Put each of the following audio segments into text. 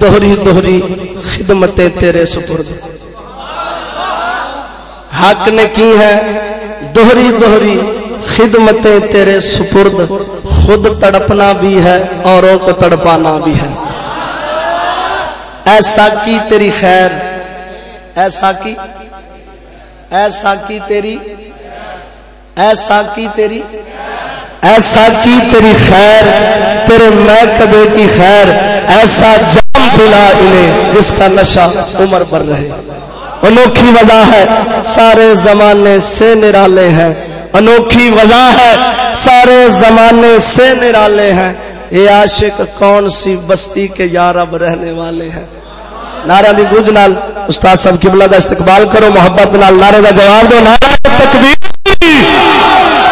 دوہری دوہری خدمتیں تیرے سپرد۔ حق نے کی ہے؟ دوہری دوہری خدمتیں تیرے سپرد۔ خود تڑپنا بھی ہے، اوروں کو تڑپانا بھی ہے۔ ایسا کی تیری خیر ایسا کی ایسا کی تیری ایسا کی تیری ایسا کی تیری خیر، تیرے میں کبے کی خیر۔ ایسا جام پلا انہیں جس کا نشہ عمر بھر رہے۔ انوکھی وجہ ہے، سارے زمانے سے نرالے ہیں۔ انوکھی وجہ ہے، سارے زمانے سے نرالے ہیں۔ یہ عاشق، کون سی بستی کے یارب رہنے والے ہیں؟ نعرہ دی گوج نال استاد صاحب کی بلاد استقبال کرو، محبت نال، نعرے کا جواب دو، نعرہ تکبیر۔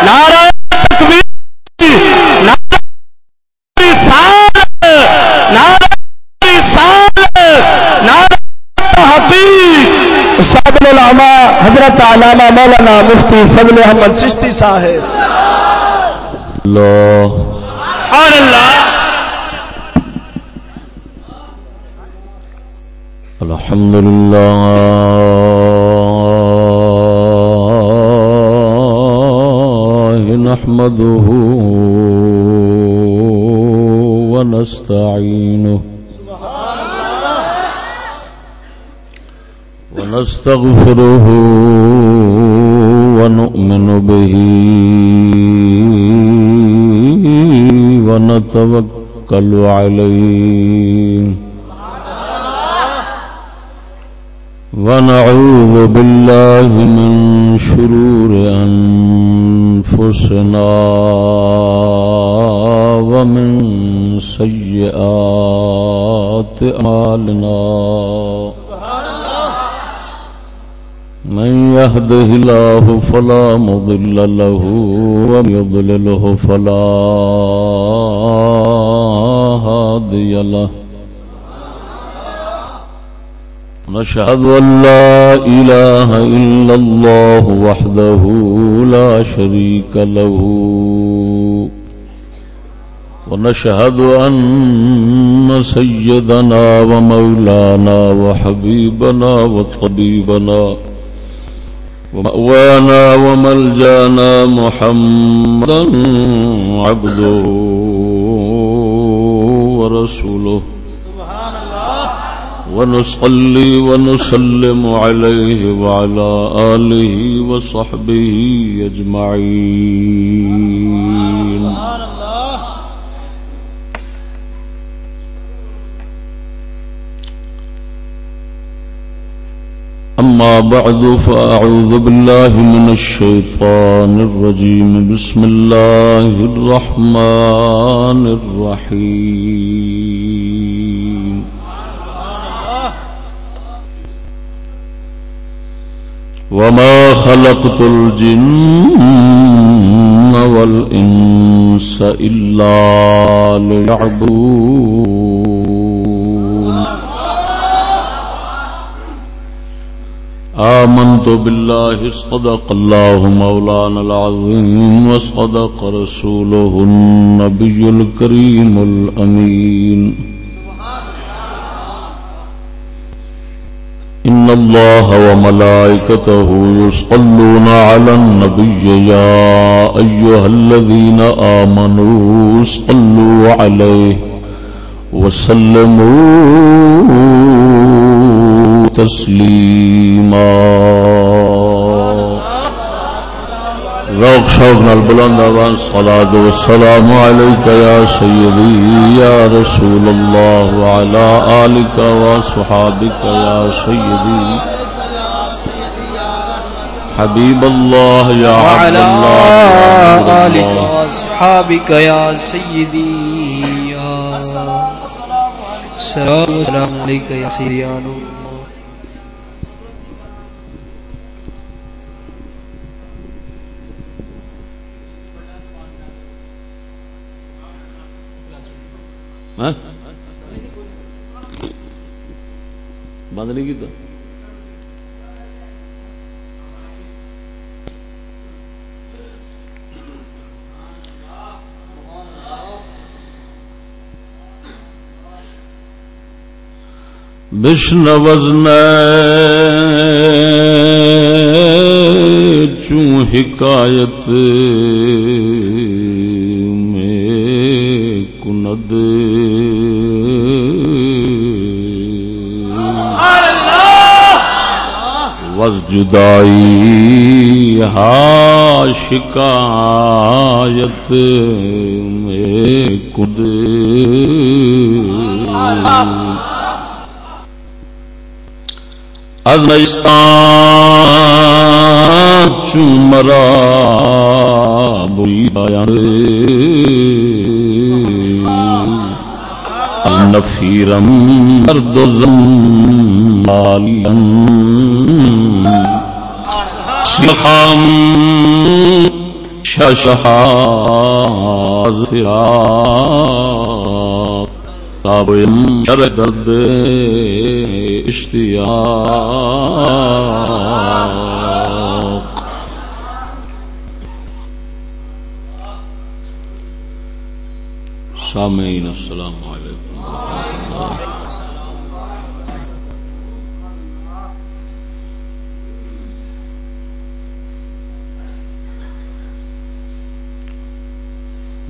نعرہ حضرت علامہ مولانا مفتی فضل احمد چشتی صاحب۔ اللہ اللہ۔ الحمد لله نحمده ونستعينه ونستغفره ونؤمن به ونتوكل عليه ونعوذ بالله من شرور أنفسنا ومن سيئات أمالنا من يهده الله فلا مضل له، ومن يضلله فلا هادي له. نشهد أن لا إله إلا الله وحده لا شريك له. ونشهد أن سيدنا ومولانا وحبيبنا وطبيبنا ومأوانا وملجانا محمدا عبده ورسوله. ونصلي ونسلم عليه وعلى آله وصحبه أجمعين. أما بعد، فأعوذ بالله من الشيطان الرجيم. بسم الله الرحمن الرحيم. وما خلقت الجن والإنس إلا ليعبدون آمنت بالله صدق الله مولانا العظيم وصدق رسوله النبي الكريم الأمين. إن الله وملائكته يصلون على النبي يا أيها الذين آمنوا صلوا عليه وسلموا تسليما ذوق شوق نال بلند آواز صلاة والسلام عليك يا سيدي يا رسول الله وعلى وصحابك يا سيدي حبيب الله يا عبد وعلى يا سيدي يا السلام عليك يا سيدي ہاں؟ بند نہیں کیتا؟ بشن وزن چوں حکایت وز جدائی ہا شکایت میں کد۔ ازمستان چمرا بری نفیرم مرد زمالیم سخام ششحاز فراق درد اشتیاق. سامعین السلام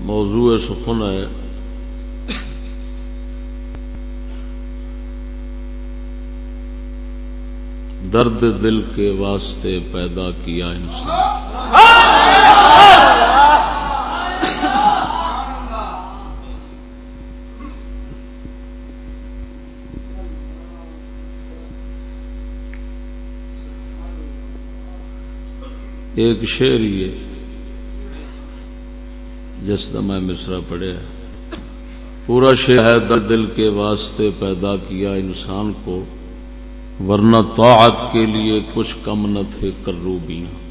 موضوع سخن ہے۔ درد دل کے واسطے پیدا کیا انسان۔ ایک شعر ہی ہے۔ جس کا میں مصرا پڑھیا پورا شعر ہے دل کے واسطے پیدا کیا انسان کو، ورنہ طاعت کے لیے کچھ کم نہ تھے کروبیاں۔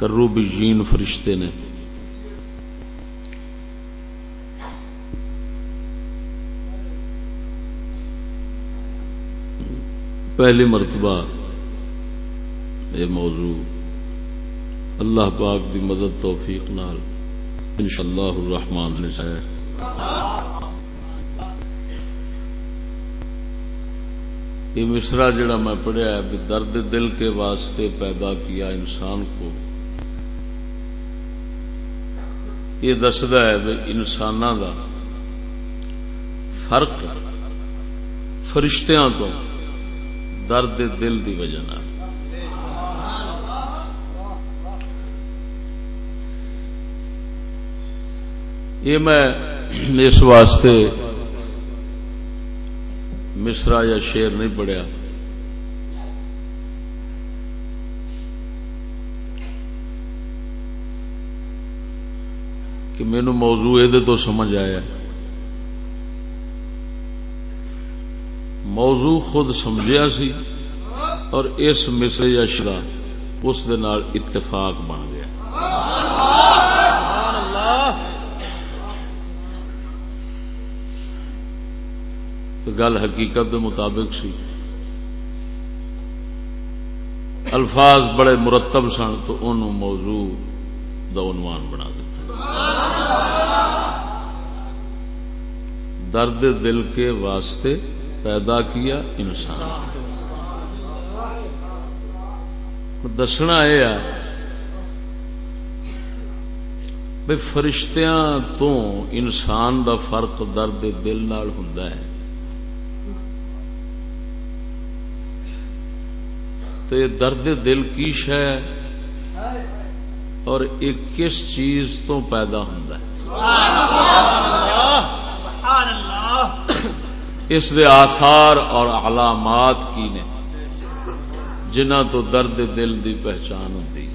کروبی جین فرشتے نے۔ پہلی مرتبہ یہ موضوع اللہ پاک دی مدد توفیق نال انشاءاللہ الرحمن نے چاہے یہ مصرا جڑا میں پڑھیا ہے درد دل کے واسطے پیدا کیا انسان کو۔ یہ دسدا ہے بھی انسان دا فرق فرشتیاں تو درد دل دی وجہ نہ یہ میں اس واسطے مصرا یا شیر نہیں پڑھیا۔ کہ مینو موضوع یہ تو سمجھ آیا۔ موضوع خود سمجھیا سی اور اس مصر یا شرا اس دے نال اتفاق بن گیا۔ تو گل حقیقت دے مطابق سی۔ الفاظ بڑے مرتب سن تو ان موضوع دا عنوان بنا دیتا درد دل کے واسطے پیدا کیا انسان۔ دسنا یہ بھائی فرشتیاں تو انسان دا فرق درد دل نال ہوں تو یہ درد دل کی شہ اور یہ کس چیز تو پیدا ہوتا ہے؟ اس دے آثار اور علامات کی نے جنہ تو درد دل دی پہچان ہوتی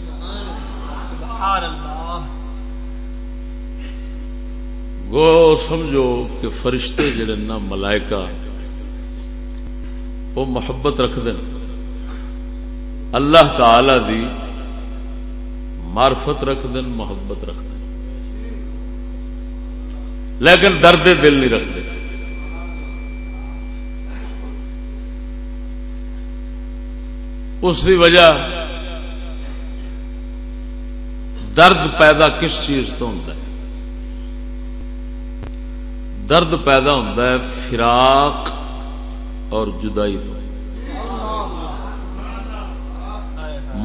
گو سمجھو کہ فرشتے جڑے نا ملائکہ، وہ محبت رکھ دیں اللہ تعالی دی معرفت رکھ دیں محبت رکھ دیں لیکن درد دل نہیں رکھتے۔ اس کی وجہ درد پیدا کس چیز تو ہوتا ہے؟ درد پیدا ہوتا ہے فراق اور جدائی تو۔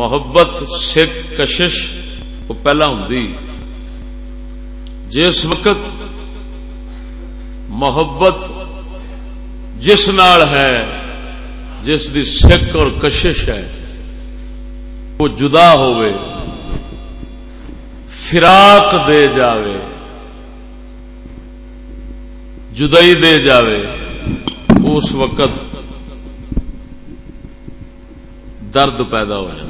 محبت، سکھ، کشش، وہ پہلا ہوں جس وقت محبت جس نال ہے، جس دی سکھ اور کشش ہے، وہ جدا ہوئے فراق دے جاوے، جدائی دے جاوے، اس وقت درد پیدا ہو جاتا۔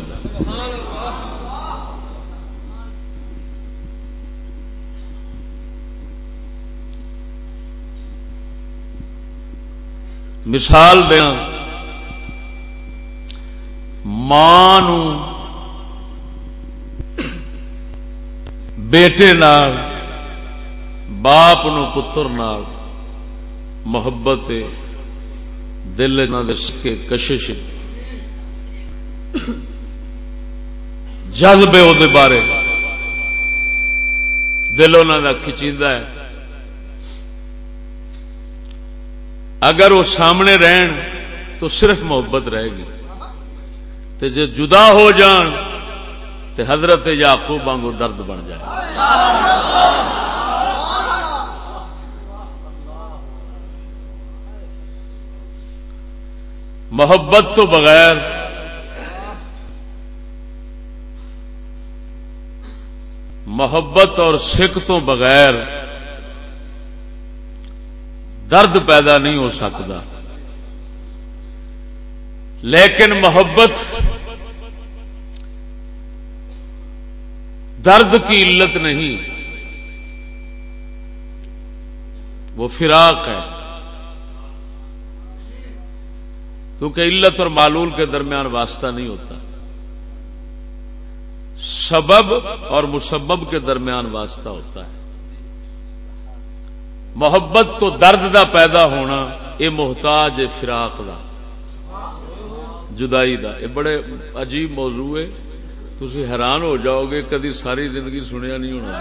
مثال دیا ماں بیٹے نال باپ نو پتر نال محبت دل کے کشش جذبے وہ بارے۔ دل ان کا کھچیدا ہے۔ اگر وہ سامنے رہن تو صرف محبت رہے گی۔ تے جے جدا ہو جان تے حضرت یعقوب وانگو درد بن جائے۔ محبت تو بغیر محبت اور سکھ تو بغیر درد پیدا نہیں ہو سکتا۔ لیکن محبت درد کی علت نہیں۔ وہ فراق ہے۔ کیونکہ علت اور معلول کے درمیان واسطہ نہیں ہوتا۔ سبب اور مسبب کے درمیان واسطہ ہوتا ہے۔ محبت تو درد دا پیدا ہونا یہ محتاج فراق دا۔ جدائی دا۔ یہ بڑے عجیب موضوع ہے۔ تھی حیران ہو جاؤ گے، کدی ساری زندگی سنیا نہیں ہونا۔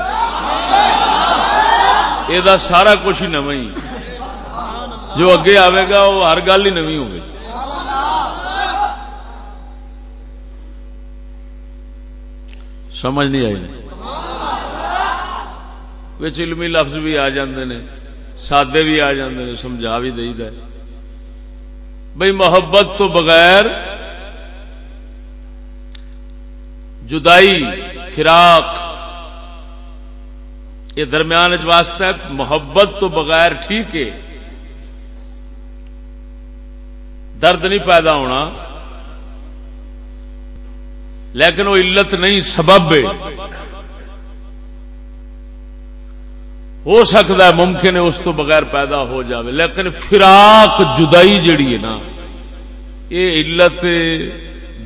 یہ سارا کچھ ہی نو ہی۔ جو اگے آئے گا، وہ ہر گل ہی نوی ہوگی سمجھ نہیں آئی۔ بچ علمی لفظ بھی آ جاندے نے، سادے بھی آ جاندے نے، سمجھا بھی دئی دے بھئی محبت تو بغیر جدائی، فراق، یہ درمیان واسطہ ہے، محبت تو بغیر ٹھیک ہے۔ درد نہیں پیدا ہونا۔ لیکن وہ علت نہیں، سبب ہے۔ ہو سکتا ہے ممکن ہے اس تو بغیر پیدا ہو جاوے، لیکن فراق جدائی جڑی ہے نا، یہ علت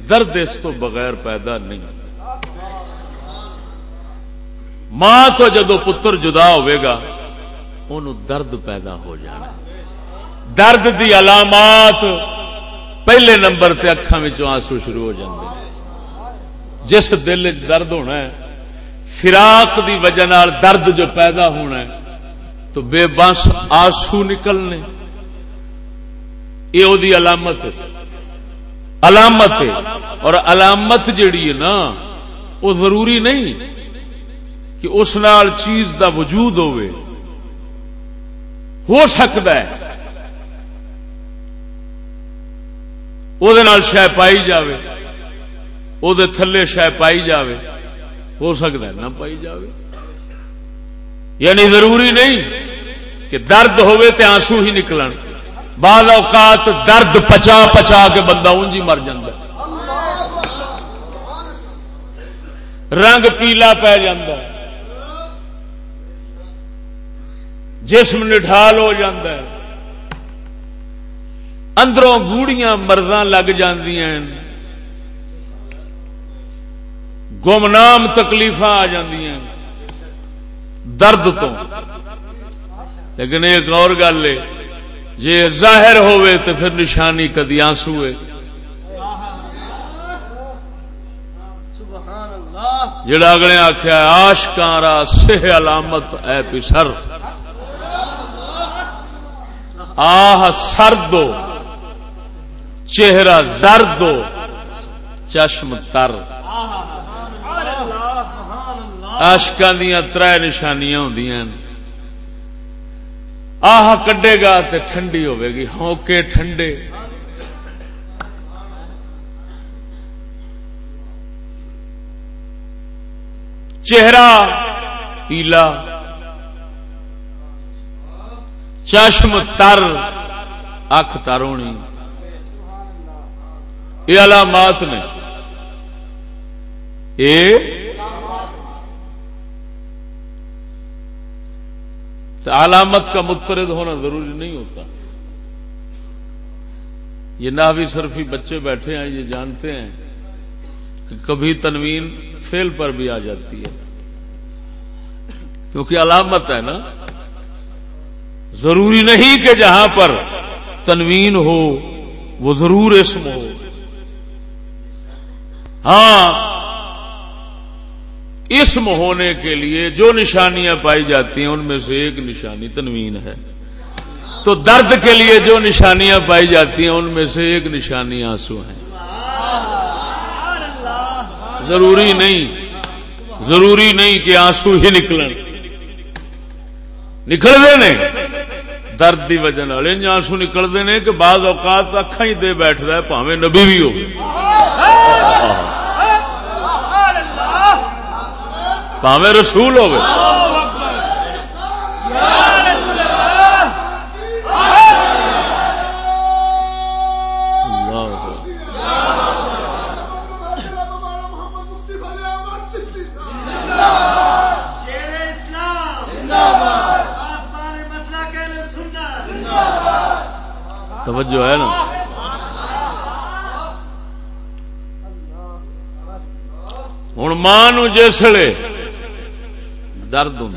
درد اس تو بغیر پیدا نہیں۔ ماں تو جدو پتر جدا ہوئے گا ان درد پیدا ہو جانا۔ درد دی علامات پہلے نمبر تے اکھان آنسو شروع ہو جاندے۔ جس دل چ درد ہونا ہے، فراق دی وجہ نال درد جو پیدا ہونا ہے، تو بے بس آسو نکلنے۔ یہ وہ علامت ہے۔ علامت ہے۔ اور علامت جیڑی ہے نا، وہ ضروری نہیں کہ اس نال چیز دا وجود ہوئے۔ ہو سکتا ہے۔ وہ شہ پائی جاوے۔ وہ تھلے شہ پائی جاوے ہو سکتا ہے نہ پائی جاوے یعنی ضروری نہیں کہ درد ہوئے تے آنسو ہی نکلن بعض اوقات درد پچا پچا کے بندہ انجی مر جاندہ رنگ پیلا پی جاندہ جسم نٹھال ہو جاندہ ہے اندروں گوڑیاں مرداں لگ جاندیاں ہیں گمنام تکلیف آ درد تو۔ لیکن ایک اور گل ہے جی ظاہر ہوئے تو پھر نشانی کدی آنسو ہے۔ جڑا اگلے آخیا آشکارا سہ علامت اے پسر آہ سردو چہرہ زردو چشم تر۔ آشکا دیا تر نشانیاں ہوں آہ کڈے گا تے ٹھنڈی ہوے گی۔ ہاں، ہوکے ٹھنڈے۔ چہرہ پیلا۔ چشم تر۔ اکھ تر ہونی۔ یہ علامات نے۔ یہ تو علامت کا مترد ہونا ضروری نہیں ہوتا۔ یہ ناوی صرفی بچے بیٹھے ہیں، یہ جانتے ہیں کہ کبھی تنوین فیل پر بھی آ جاتی ہے۔ کیونکہ علامت ہے نا، ضروری نہیں کہ جہاں پر تنوین ہو، وہ ضرور اسم ہو۔ ہاں اسم ہونے کے لیے جو نشانیاں پائی جاتی ہیں ان میں سے ایک نشانی تنوین ہے۔ تو درد کے لیے جو نشانیاں پائی جاتی ہیں ان میں سے ایک نشانی آنسو ہیں۔ ضروری نہیں ضروری نہیں کہ آنسو ہی نکلیں۔ نکلتے نہیں درد کی وجہ آنسو نکلتے ہیں کہ بعض اوقات اکھا ہی دے بیٹھتا ہے پاوے نبی بھی ہو۔ پاوے رسول ہو توجہ ہے نا؟ ہوں ماں جسے درد ہوں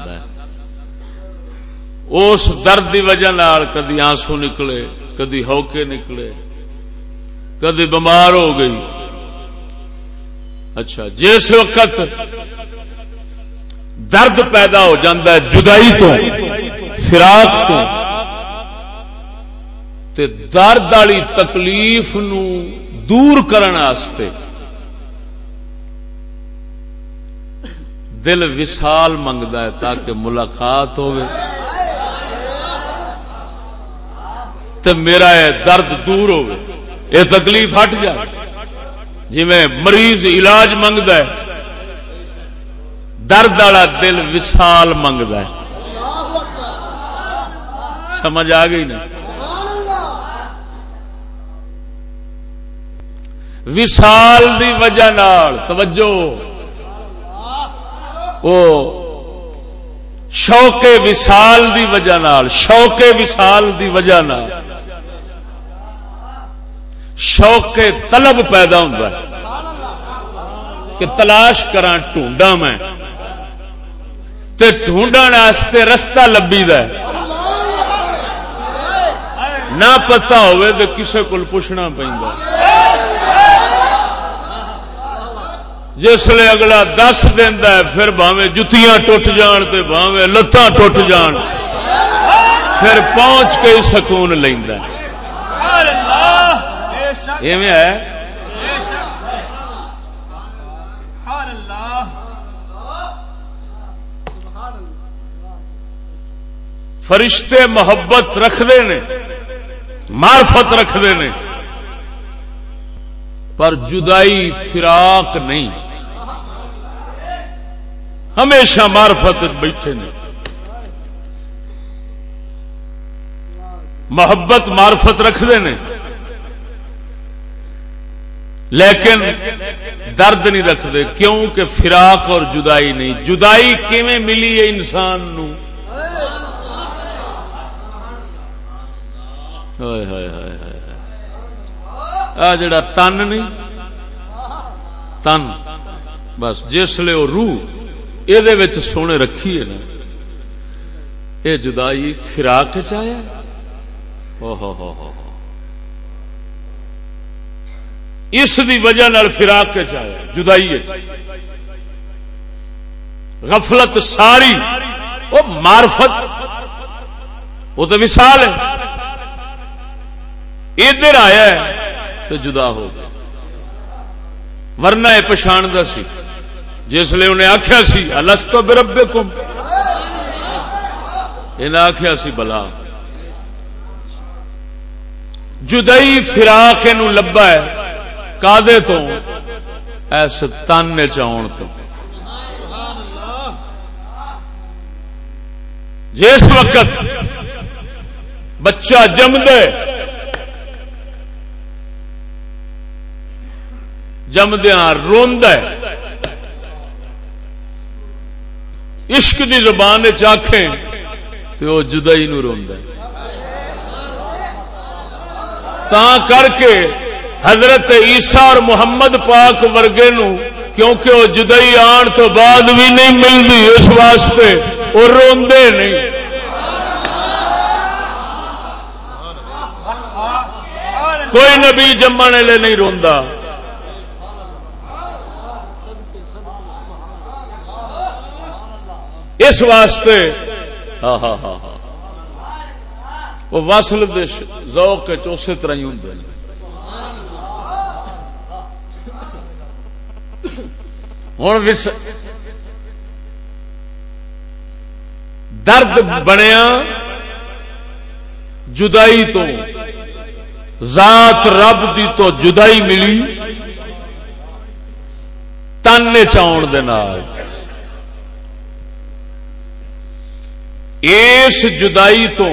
اس درد کی وجہ کدی آنسو نکلے، کدی ہوکے نکلے، کدی بمار ہو گئی۔ اچھا جس وقت درد پیدا ہو جاتا ہے جدائی تو، فراق تو، تے درد والی تکلیف نو دور کرنے دل وسال منگتا ہے تاکہ ملاقات ہو میرا یہ درد دور ہو یہ تکلیف ہٹ جائے۔ جی مریض علاج منگتا ہے، درد والا دل وسال منگتا ہے۔ سمجھ آ گئی نا؟ وسال دی وجہ نال، توجہ۔ او شوق وسال دی وجہ نال، شوق وسال دی وجہ نال۔ شوق طلب پیدا ہوتا ہے کہ تلاش کرا ٹونڈا میں۔ تے ڈھونڈن واسطے رستہ لبی د نہ پتا ہوئے تو کسے کو پوچھنا پہ جسے اگلا دس دینا ہے، پھر باوے جتیاں ٹوٹ جان تے باوے لتاں ٹوٹ جان۔ پھر پہنچ کے سکون لینا ایویں ہے؟ فرشتے محبت رکھتے نے مارفت رکھتے نے، پر جدائی فراق نہیں۔ ہمیشہ مارفت بیٹھے نے محبت مارفت رکھتے نے لیکن درد نہیں رکھتے کیوں کہ فراق اور جدائی نہیں۔ جدائی کیویں ملی ہے انسان نو؟ آ جڑا تن نہیں، تن۔ بس جسے وہ روح۔ یہ سونے رکھی ہے نا یہ جدائی فراق چیا ہو ہو ہو اس دی وجہ نال فراق کے چایا جدائی غفلت ساری وہ مارفت وہ تو مثال ہے ادھر آیا ہے تو جدا ہو گیا ورنہ یہ پچھاڑتا سی جس لیے انہیں آخیا سی الس تو بربے کم انہیں آخیا سی، بلا۔ جدئی فراق نو لبا ہے، کادے تو، ایس تن چاؤن تو۔ جس وقت بچہ جمد جمدیا روند عشق دی زبان چاخیں تو وہ جدائی نو روند تا کر کے حضرت عیسیٰ اور محمد پاک ورگے نو کیونکہ وہ جدئی آن تو بعد بھی نہیں ملتی اس واسطے وہ روندے نہیں۔ کوئی نبی جمن والے نہیں روندا۔ اس واسطے ہاں ہاں ہاں ہاں وہ وصل ذوق اسی طرح ہی ہوں ہوں درد بنیا جدائی تو، ذات رب دی تو جدائی ملی تن چاؤن دے نال۔ اس جدائی تو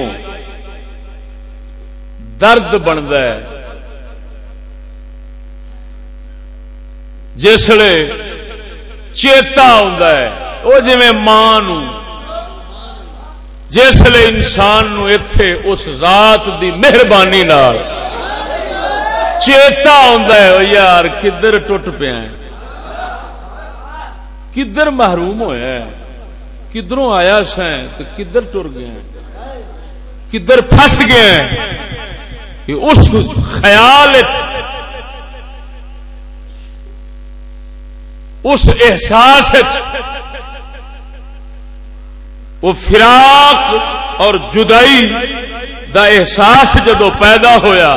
درد بنتا ہے۔ جسے چیتا آ وہ جی ماں جسے انسان نو اتے اس ذات دی مہربانی نال چیتا آ یار کدھر ٹوٹ پیا کدھر محروم ہوا کدھروں آیا سیں تو کدھر ٹر گیا کدھر پھس گیا اس خیال اس احساس وہ فراق اور جدائی دا احساس جدو پیدا ہویا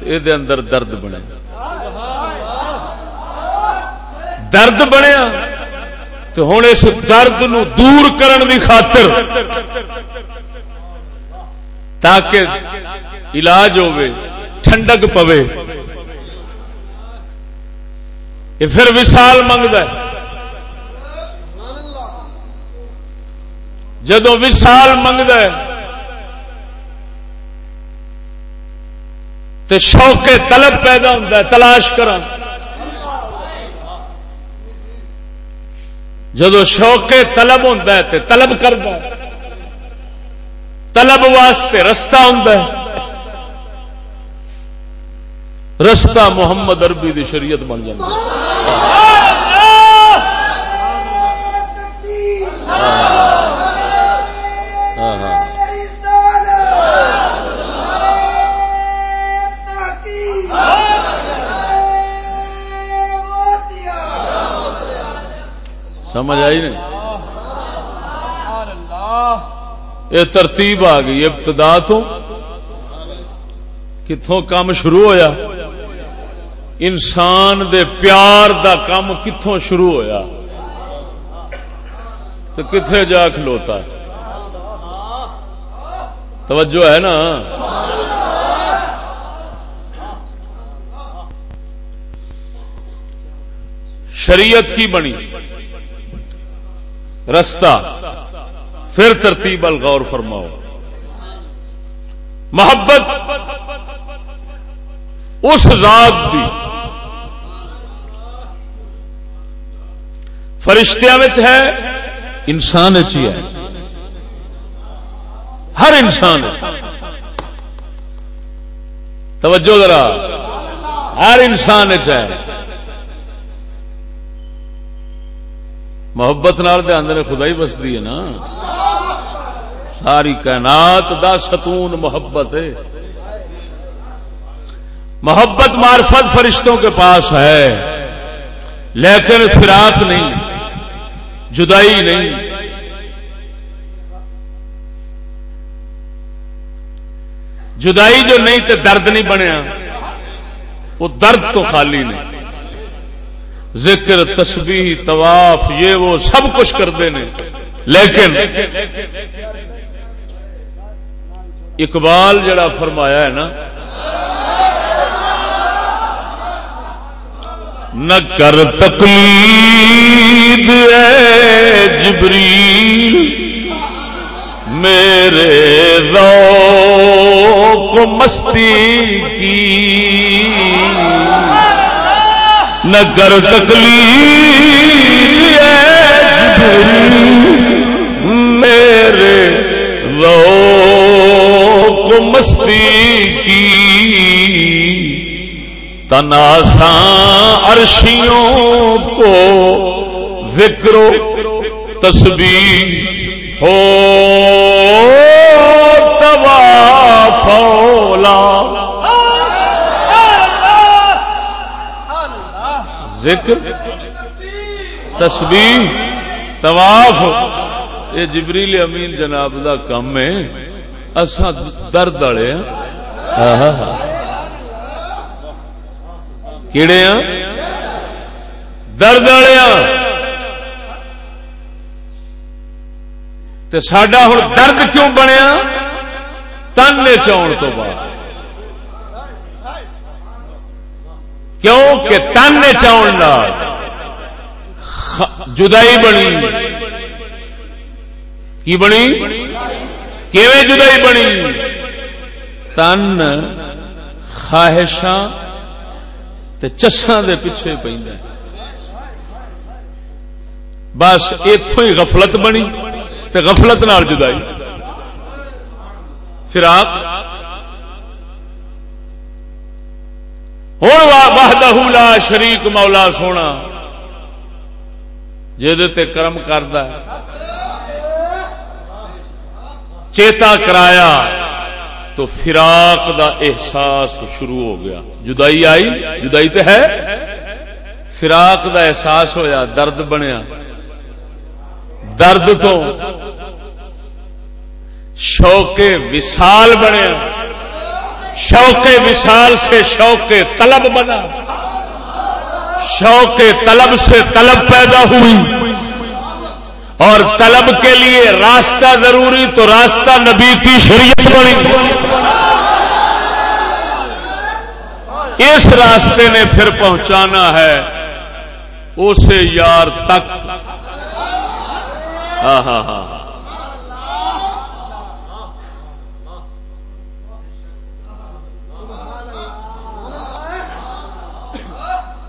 یہ اندر درد بنے۔ درد بنیا۔ تو ہوں اس درد نو دور کرن دی خاطر تاکہ علاج ہوئے ٹھنڈک پوے۔ یہ پھر وسال منگد جدو وسال منگد تو شوق طلب پیدا ہوتا ہے، تلاش کرا جدو شوق طلب ہوتا ہے تو طلب کرتا طلب واسطے رستہ ہوں رستہ محمد اربی دی شریعت بن جائے سمجھ آئی نہیں؟ یہ ترتیب آ گئی ابتدا تو کتوں کام شروع ہویا؟ انسان دے پیار دا کام کتوں شروع ہویا؟ تو کتنے جا کھلوتا؟ ہے توجہ ہے نا؟ شریعت کی بنی۔ رستہ۔ پھر ترتیب الغور فرماؤ۔ محبت اس ذات کی فرشتیا ہے، انسان ہے۔ ہر انسان توجہ ذرا، ہر انسان ہے۔ محبت نال دے اندر خدائی بستی ہے نا۔ ساری کائنات دا ستون محبت ہے۔ محبت معرفت فرشتوں کے پاس ہے۔ لیکن فراق نہیں، جدائی نہیں۔ جدائی جو نہیں تے درد نہیں بنیا، وہ درد تو خالی نہیں۔ ذکر، تسبیح، طواف، یہ وہ سب کچھ کرتے ہیں لیکن اقبال جڑا فرمایا ہے نا، نہ کر تقلید اے جبریل، میرے ذوق مستی کی۔ نہ کر تقلید اے جبریل میرے ذوق مستی کی تناسا عرشیوں کو ذکر و تسبیح ہو فولا ذکر، تسبیح، طواف، یہ جبریل امین جناب دا کم ہے۔ اصا درد والے ہاں ہاں کیڑے ہیں؟ درد والے سڈا ہوں درد کیوں بنیا؟ تن چاؤن تو بعد۔ کیوں کہ تن چاؤن جدائی بنی۔ کی بنی؟ کیویں جدائی بنی؟ تن، خواہشاں چسان دے پیچھے پہ بس اتو ہی غفلت بنی تے غفلت نال جدائی۔ فراق ہوں واہدہ لا شریک مولا سونا۔ تے کرم کرد چیتا کرایا تو فراق دا احساس شروع ہو گیا۔ جدائی آئی؟ جدائی تو ہے؟ فراق دا احساس ہویا، درد بنیا۔ درد تو شوق وسال بنیا۔ شوق وسال سے شوق طلب بنا۔ شوق طلب سے طلب پیدا ہوئی۔ اور طلب کے لیے راستہ ضروری تو راستہ نبی کی شریعت بنی۔ اس راستے نے پھر پہنچانا ہے اسے یار تک۔ ہاں ہاں ہاں۔, ہاں۔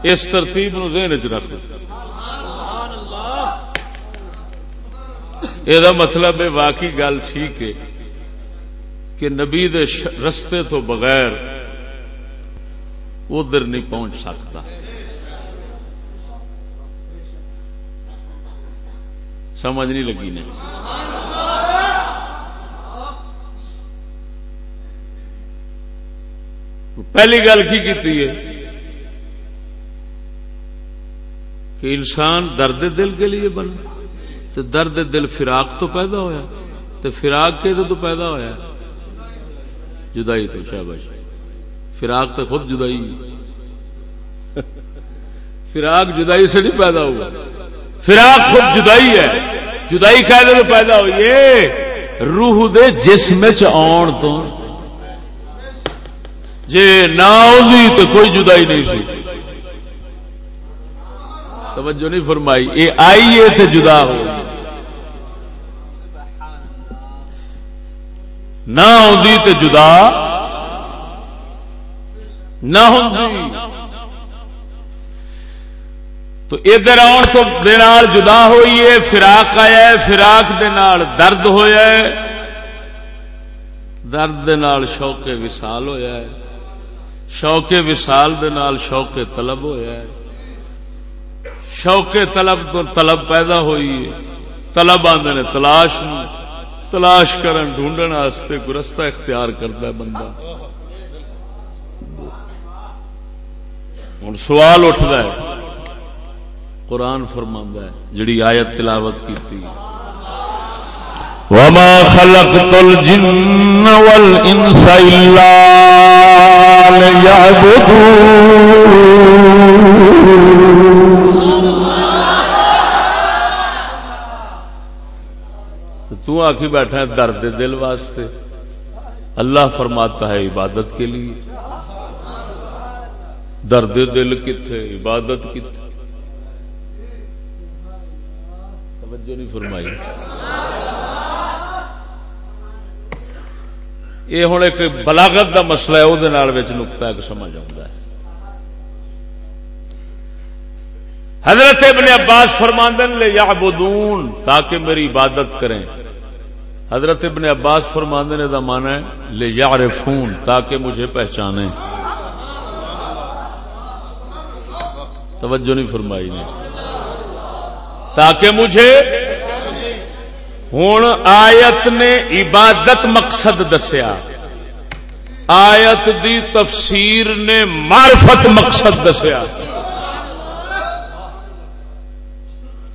اس ترتیب نو ذہن چ رکھ یہ مطلب ہے واقعی گل ٹھیک ہے کہ نبی دے رستے تو بغیر ادھر نہیں پہنچ سکتا۔ سمجھ نہیں لگی نہیں پہلی گل کی ہے؟ کہ انسان درد دل کے لیے بنا تو درد دل فراق تو پیدا ہویا۔ تو فراق کے تو پیدا ہویا۔ جدائی تو شابش فراق تو خود جدائی۔ فراق جدائی سے نہیں پیدا ہوا۔ فراق خود جدائی ہے۔ جدائی قاعدے تو پیدا ہوئی ہے۔ روح دے جسم آن تو۔ جے نہ تو کوئی جدائی نہیں سی۔ توجہ نہیں فرمائی یہ آئی ہے تو جدا ہو۔ نہ آدھی تو جدا، نہ ہوں تو ادھر آن تو جدا ہوئی ہے، فراق آیا ہے، فراق دے نال درد ہویا ہے۔ درد دے نال شوق وسال ہویا ہے۔ شوق وسال دے نال شوق طلب ہویا ہے۔ شوق طلب تو طلب پیدا ہوئی ہے۔ طلب آدھے نے تلاش نہیں تلاش کرن، ڈھونڈن واسطے گرستہ اختیار کرتا ہے بندہ۔ ہوں سوال اٹھتا ہے۔ قرآن فرما ہے، جڑی آیت تلاوت کی وما خلقت الجن والإنس إلا ليعبدون تو آخی بیٹھا ہے درد دل واسطے۔ اللہ فرماتا ہے عبادت کے لیے۔ درد دل کتنے عبادت کتنے توجہ نہیں فرمائی۔ یہ ہوں ایک بلاغت دا مسئلہ ہے وہ نقتا ایک سمجھ آتا ہے۔ حضرت ابن عباس فرماندن لے یا تاکہ میری عبادت کریں۔ حضرت ابن عباس فرماندن دا مانا ہے لے یا تاکہ مجھے پہچانے۔ توجہ نہیں فرمائی نے۔ تاکہ مجھے ہوں آیت نے عبادت مقصد دسیا۔ آیت دی تفسیر نے معرفت مقصد دسیا۔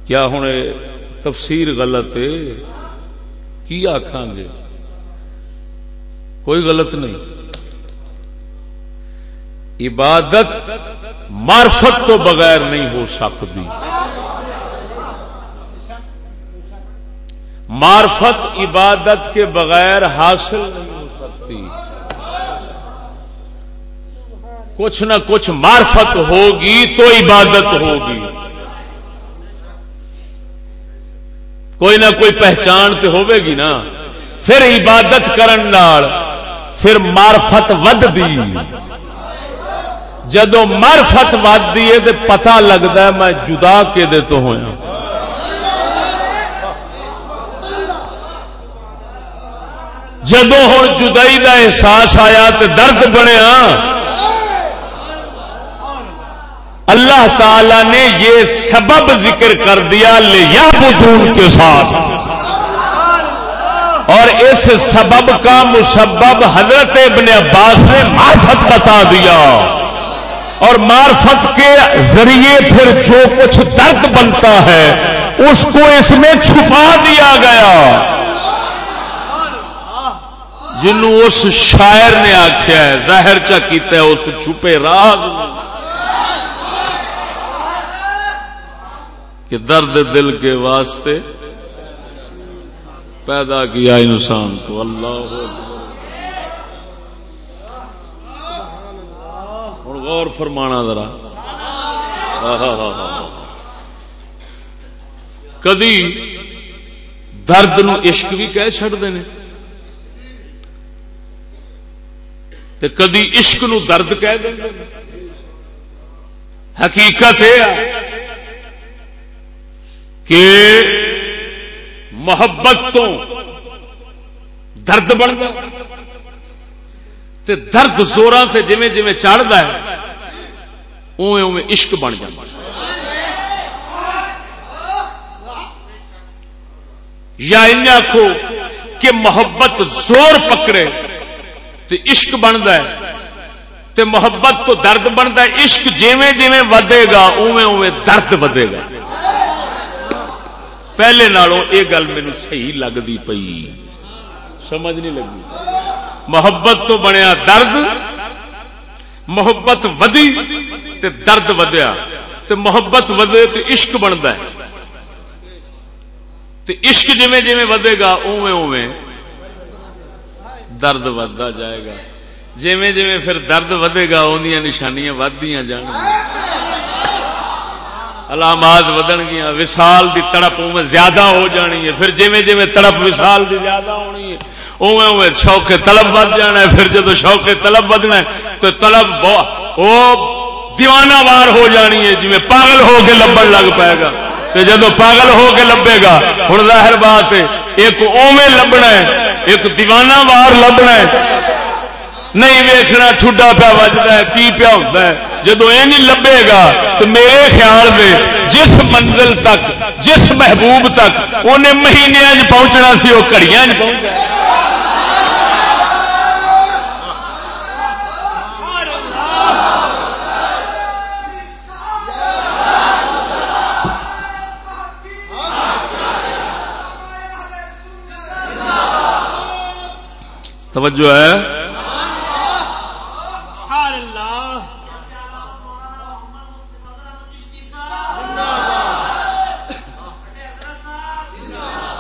کیا ہوں تفسیر غلط ہے؟ کی آخان گے؟ کوئی غلط نہیں۔ عبادت معرفت تو بغیر نہیں ہو سکتی۔ معرفت عبادت کے بغیر حاصل نہیں ہو سکتی۔ کچھ نہ کچھ معرفت ہوگی تو عبادت ہوگی۔ کوئی نہ کوئی پہچان تو ہوے گی نا۔ پھر عبادت کرن پھر مارفت ود دی جدو مارفت ود دی تو پتا لگتا ہے میں جدا کے دے تو ہوا جدو ہوں جدائی دا احساس آیا تو درد بنیا اللہ تعالی نے یہ سبب ذکر کر دیا لے یا بدون کے ساتھ۔ اور اس سبب کا مسبب حضرت ابن عباس نے معرفت بتا دیا۔ اور معرفت کے ذریعے پھر جو کچھ درد بنتا ہے، اس کو اس میں چھپا دیا گیا۔ جنوں اس شاعر نے آخیا ہے، ظاہر چا کیتا ہے، اس چھپے راز کہ درد دل کے واسطے پیدا کیا انسان کو۔ اللہ ہوں غور فرمانا ذرا۔ کدی درد نو عشق بھی کہہ چڑتے ہیں تے کدی عشق نو درد کہہ دیں حقیقت ہے کہ محبت تو درد بن تے درد زورا سے جویں جویں چڑھتا ہے اوے اوے عشق بن جائے یا ان آخو کہ محبت زور پکڑے تے عشق بنتا ہے۔ تے محبت تو درد بنتا ہے، عشق جیویں جیویں ودے گا اوے اوے درد ودے گا۔ پہلے نالوں یہ گل مینو صحیح لگتی پئی۔ سمجھ نہیں لگی۔ محبت تو بنیا درد، محبت ودی تے درد ودیا۔ تے محبت ودے تے عشق بنتا ہے۔ تے عشق جویں جویں ودے گا اوے اوے درد ودتا جائے گا۔ جیویں جیویں پھر درد ودے گا اندیاں نشانیاں ودیاں جان علامات ودن گیا وسال دی تڑپ اوے زیادہ ہو جانی ہے۔ پھر جیویں جیویں تڑپ وسال دی زیادہ ہونی ہے۔ اوے اوے شوق طلب ود جانا ہے۔ پھر جدو شوق طلب ودنا ہے، تو طلب او دیوانہ وار ہو جانی ہے جی پاگل ہو کے لبن لگ پائے گا۔ جدو پاگل ہو کے لبے گا ہوں ظاہر بات ہے، ایک اوے لبنا ہے، ایک دیوانہ وار لبنا ہے۔ نہیں ویکھنا، ٹھڈا پیا وجدا ہے، کی پیا ہوتا ہے؟ جدو یہ نہیں لبے گا، تو میرے خیال میں جس منزل تک، جس محبوب تک انہیں مہینے پہنچنا سی وہ کڑیاں پہنچنا توجہ ہے۔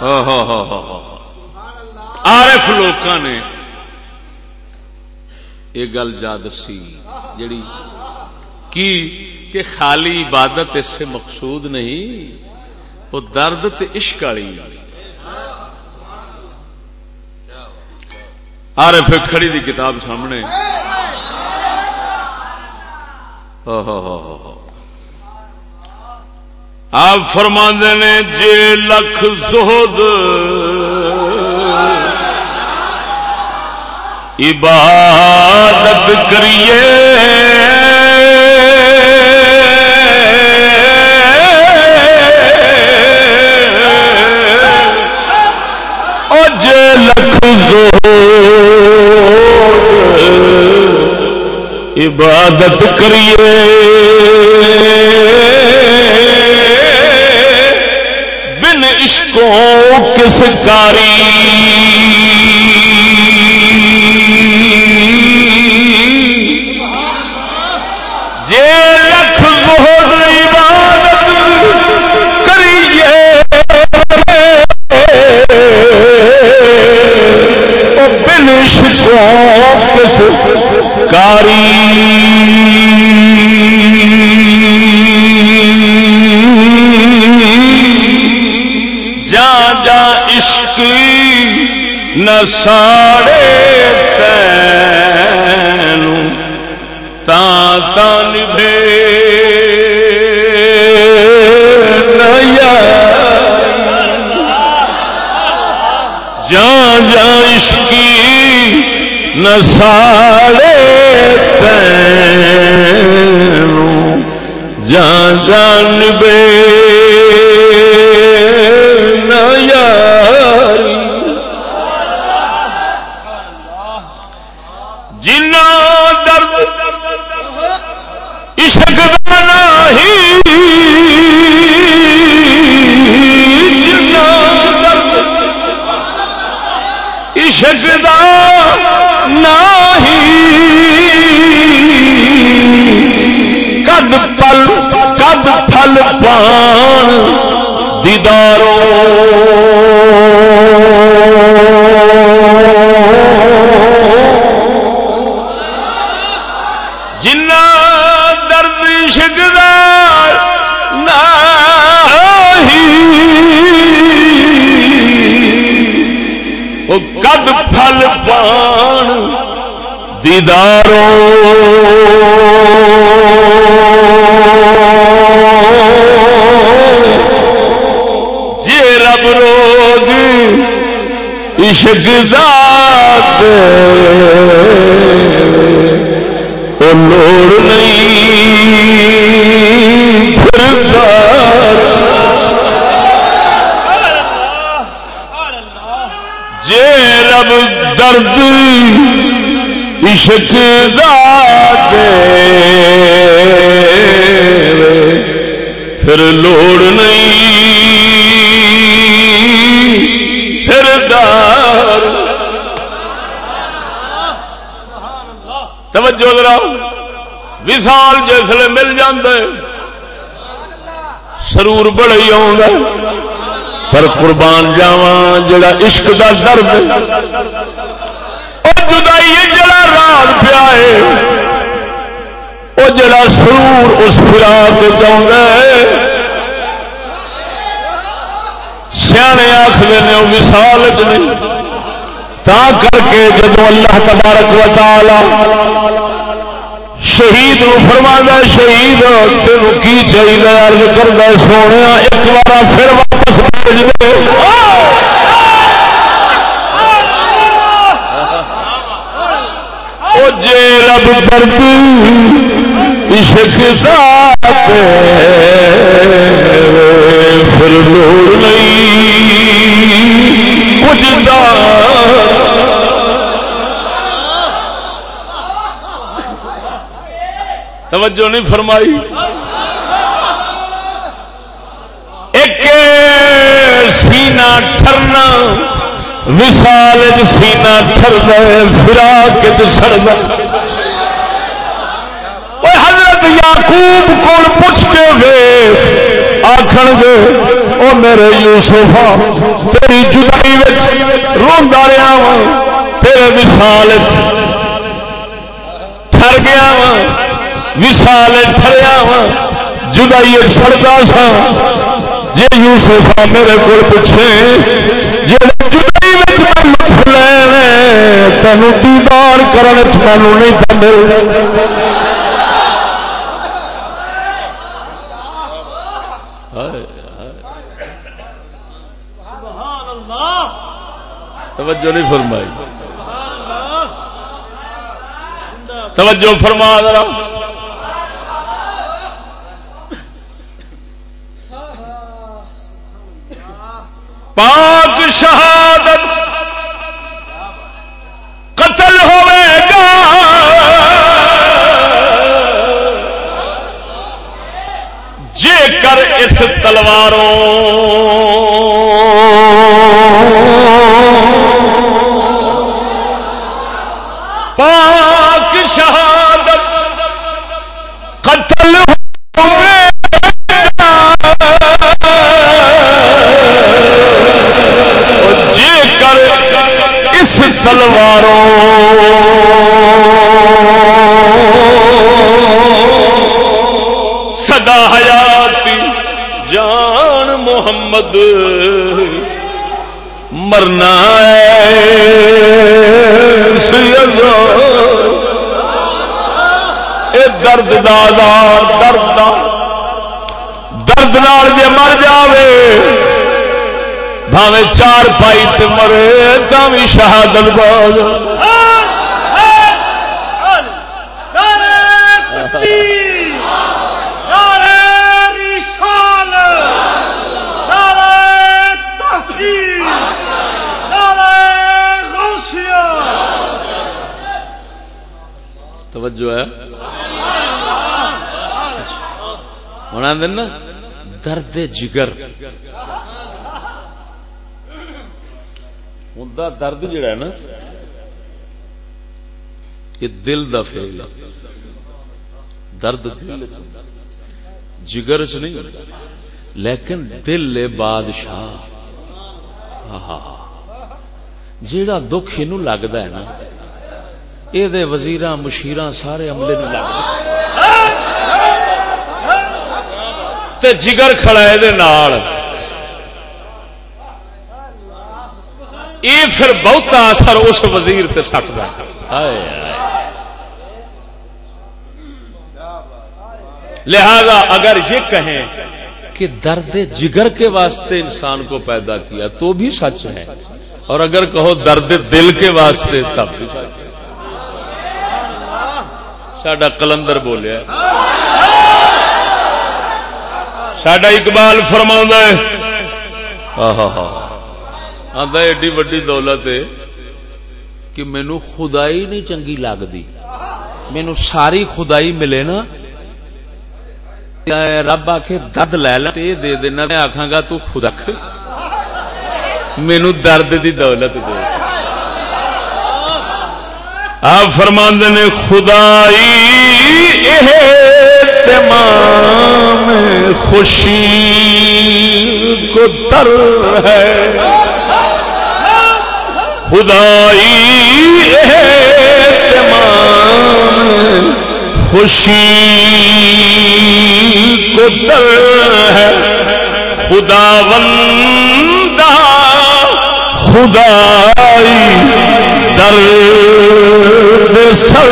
ہاں ہاں, ہاں،, ہاں،, ہاں، آرف لوگ نے یہ گل جا دسی جڑی کی کہ خالی عبادت اس سے مقصود نہیں، وہ درد تے عشق والی۔ آرف کھڑی دی کتاب سامنے۔ ہاں ہاں ہاں ہاں ہاں۔ آپ فرما نے جے لکھ زہد عبادت کریے۔ او جے لکھ زہد عبادت کریے۔ بن عشقوں کس کاری جے لکھ زہد عبادت کریے۔ بن عشقوں کس کاری۔ جا جا عشق نہ ساڑے تینو، تا تا نبھے۔ نہ یار جان جا عشقی نسالے تینو جان جان بے نہ جنا درد عشق دا نہیں جنا درد عشق دا نہیں۔ کد پل کد پھل پان دیدارو جنا درد عشق دا نہیں پھل پان دیدارو جے رب روگ عشق ذات وہ لوڑ نہیں پھرتا جے رب درد عشق ذات پھر لوڑ نہیں، پھر دار۔ توجہ ذرا، وصال جسے مل جاندے، سرور بڑے ہی آؤں پر قربان جاوا جڑا عشق دا درد او جدائی جڑا رات پیا ہے۔ او جڑا سرور اس فراق چاہتا ہے۔ سیانے آخر نے وہ مثال چ نہیں۔ تا کر کے جب اللہ تبارک و تعالی شہید نو فرما شہید تین کی چاہیے ارد کردہ سونے ایک بار پھر واپس بھیج دے۔ او جے رب درد عشق ذات پھر لوڑ نہیں، کچھ دار توجہ نہیں فرمائی۔ ایک سینہ ٹھرنا وسال سینا تھر گئے فرا کے سڑ گئے حضرت یعقوب کو پوچھ کے گئے آخر گے او میرے یوسفا تیری جدائی روا رہا وا تیرے وسال تھر گیا وا وسال تھریا وا ہاں، جدائی سڑتا سا جی یوسفا میرے کو پوچھے جی جدائی لکھ لے تین دیدار کرنے مینو نہیں مل۔ توجہ نہیں فرمائی۔ توجہ فرما ذرا۔ پاک شہادت قتل ہوئے گا۔ جے کر اس تلواروں۔ تلواروں۔ سدا حیاتی جان محمد مرنا درد دادا درد درد نال جی مر جائے بھاوے چار پائی تے مرے تھی شہادت باز توجہ ہے ہونا دن درد جگر ہوں درد جڑا ہے نا، یہ دل دا فیل درد دل جگر چ نہیں لیکن دل بادشاہ۔ ہاں، ہاں، ہاں۔ جیڑا دکھ یہ لگتا ہے نا یہ وزیر مشیر سارے عملے نو لگ تے جگر کھڑا یہ پھر بہتا اثر اس وزیر تے سٹتا لہذا اگر یہ کہیں کہ درد جگر کے واسطے انسان کو پیدا کیا تو بھی سچ ہے۔ اور اگر کہو درد دل کے واسطے تب بھی ہے۔ سڈا کلندر بولیا۔ سڈا اقبال فرما آدھا ایڈی وڈی دولت ہے کہ مینو خدائی نہیں چنگی لگتی مینو ساری خدائی ملے نا۔ رب آخ درد لے لا دے دینا، میں آخا گا تو مینو درد دی دولت دے۔ آپ فرماند نے، خدائی تمام خوشی کو تر ہے۔ خدائی تمام خوشی کو تر ہے۔ خدا بندہ خدائی در سر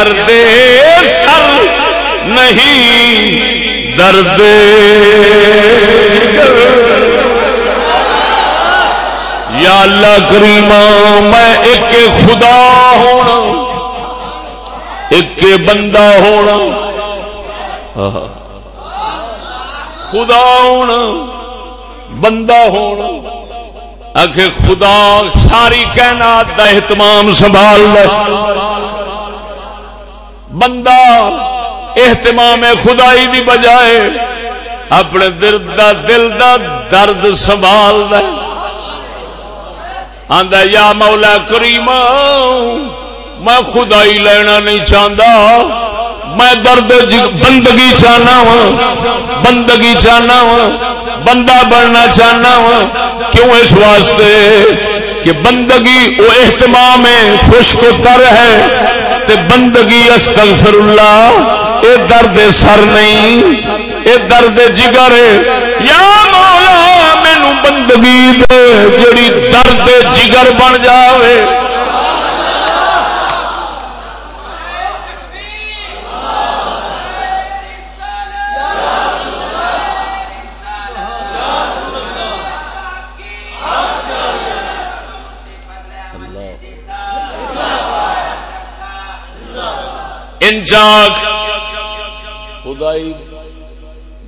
درد سر نہیں، درد یا اللہ کریما میں ایک خدا ہونا، ایک بندہ ہونا۔ خدا ہونا، بندہ ہونا۔ آخر خدا ساری کائنات کا اہتمام سنبھال لے۔ بندہ اہتمام خدائی دی بجائے اپنے دل دا دل دا درد سنبھال آندا یا مولا کریم، میں خدائی لینا نہیں چاہتا میں درد جی بندگی چاہنا وا ہاں۔ بندگی چاہنا وا ہاں۔ بندہ بننا چاہنا وا ہاں۔ کیوں اس واسطے؟ کہ بندگی وہ اہتمام ہے، خوش کو تر ہے، تے بندگی استغفر اللہ، اے درد سر نہیں، اے درد جگر یا مولا مینو بندگی دے جڑی درد جگر بن جاوے۔ انجاک خدائی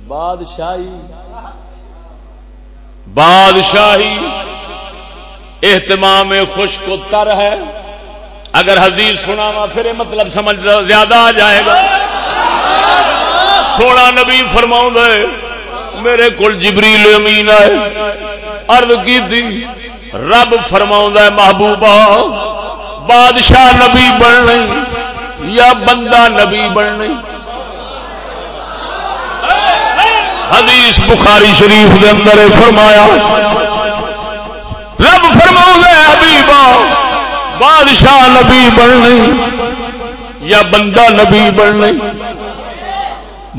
بادشاہی۔ بادشاہی اہتمام خوش کو تر ہے۔ اگر حدیث سنا وا پھر یہ مطلب سمجھ زیادہ آ جائے گا۔ سونا نبی فرما میرے کو جبریل امین آئے۔ ارد کی تھی رب فرما محبوبہ بادشاہ نبی بننے یا بندہ نبی بننے حدیث بخاری شریف کے اندر فرمایا، رب فرما حبیبا، بادشاہ نبی بننے یا بندہ نبی بننے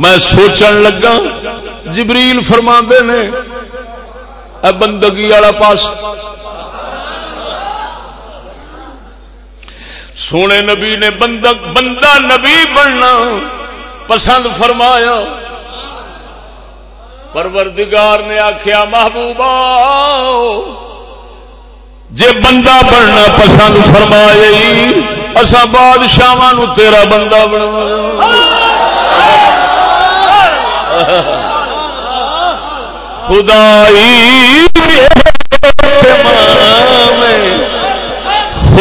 میں سوچن لگا، جبریل فرما نے بندگی والا پاس سونے نبی نے بندک بندہ نبی بننا پسند فرمایا۔ پروردگار نے آخیا محبوبہ جے بندہ بننا پسند فرمایا اصا بادشاہ نو تیرا بندہ بنوا خدائی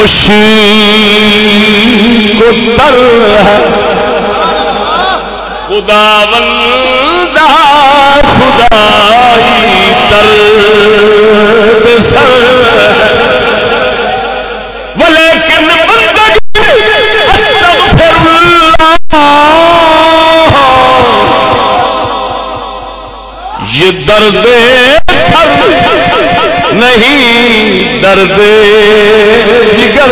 خوشی کو تر ہے۔ خدا بندہ خدائی تر سر یہ درد سر نہیں درد جگر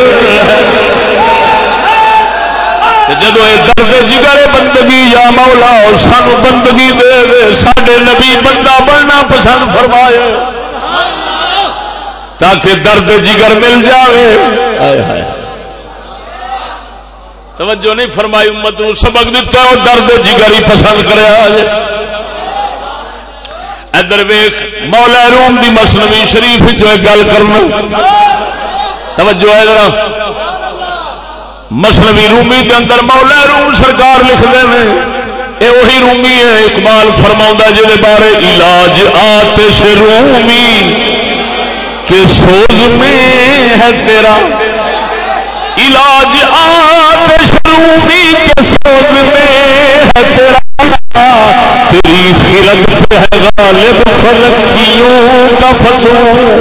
جب یہ درد جگر بندگی یا مولا سان بندگی دے دے سڈے نبی بندہ بننا پسند فرمائے۔ تاکہ درد جگر مل جائے توجہ نہیں فرمائی، امت نو سبق دیتا ہے درد جگر ہی پسند کرے۔ ادھر ویخ مولا روم دی مسنوی شریف گل کرنا۔ توجہ ہے ذرا۔ مسنوی رومی کے اندر مولا روم سرکار لکھتے ہیں۔ اے وہی رومی ہے اقبال فرما جی بارے علاج آتش رومی۔ کے سوز میں ہے تیرا۔ علاج آتش رومی کے سوز میں ہے تیرا۔ خیرت ہے غالب فلکیوں کا فسوں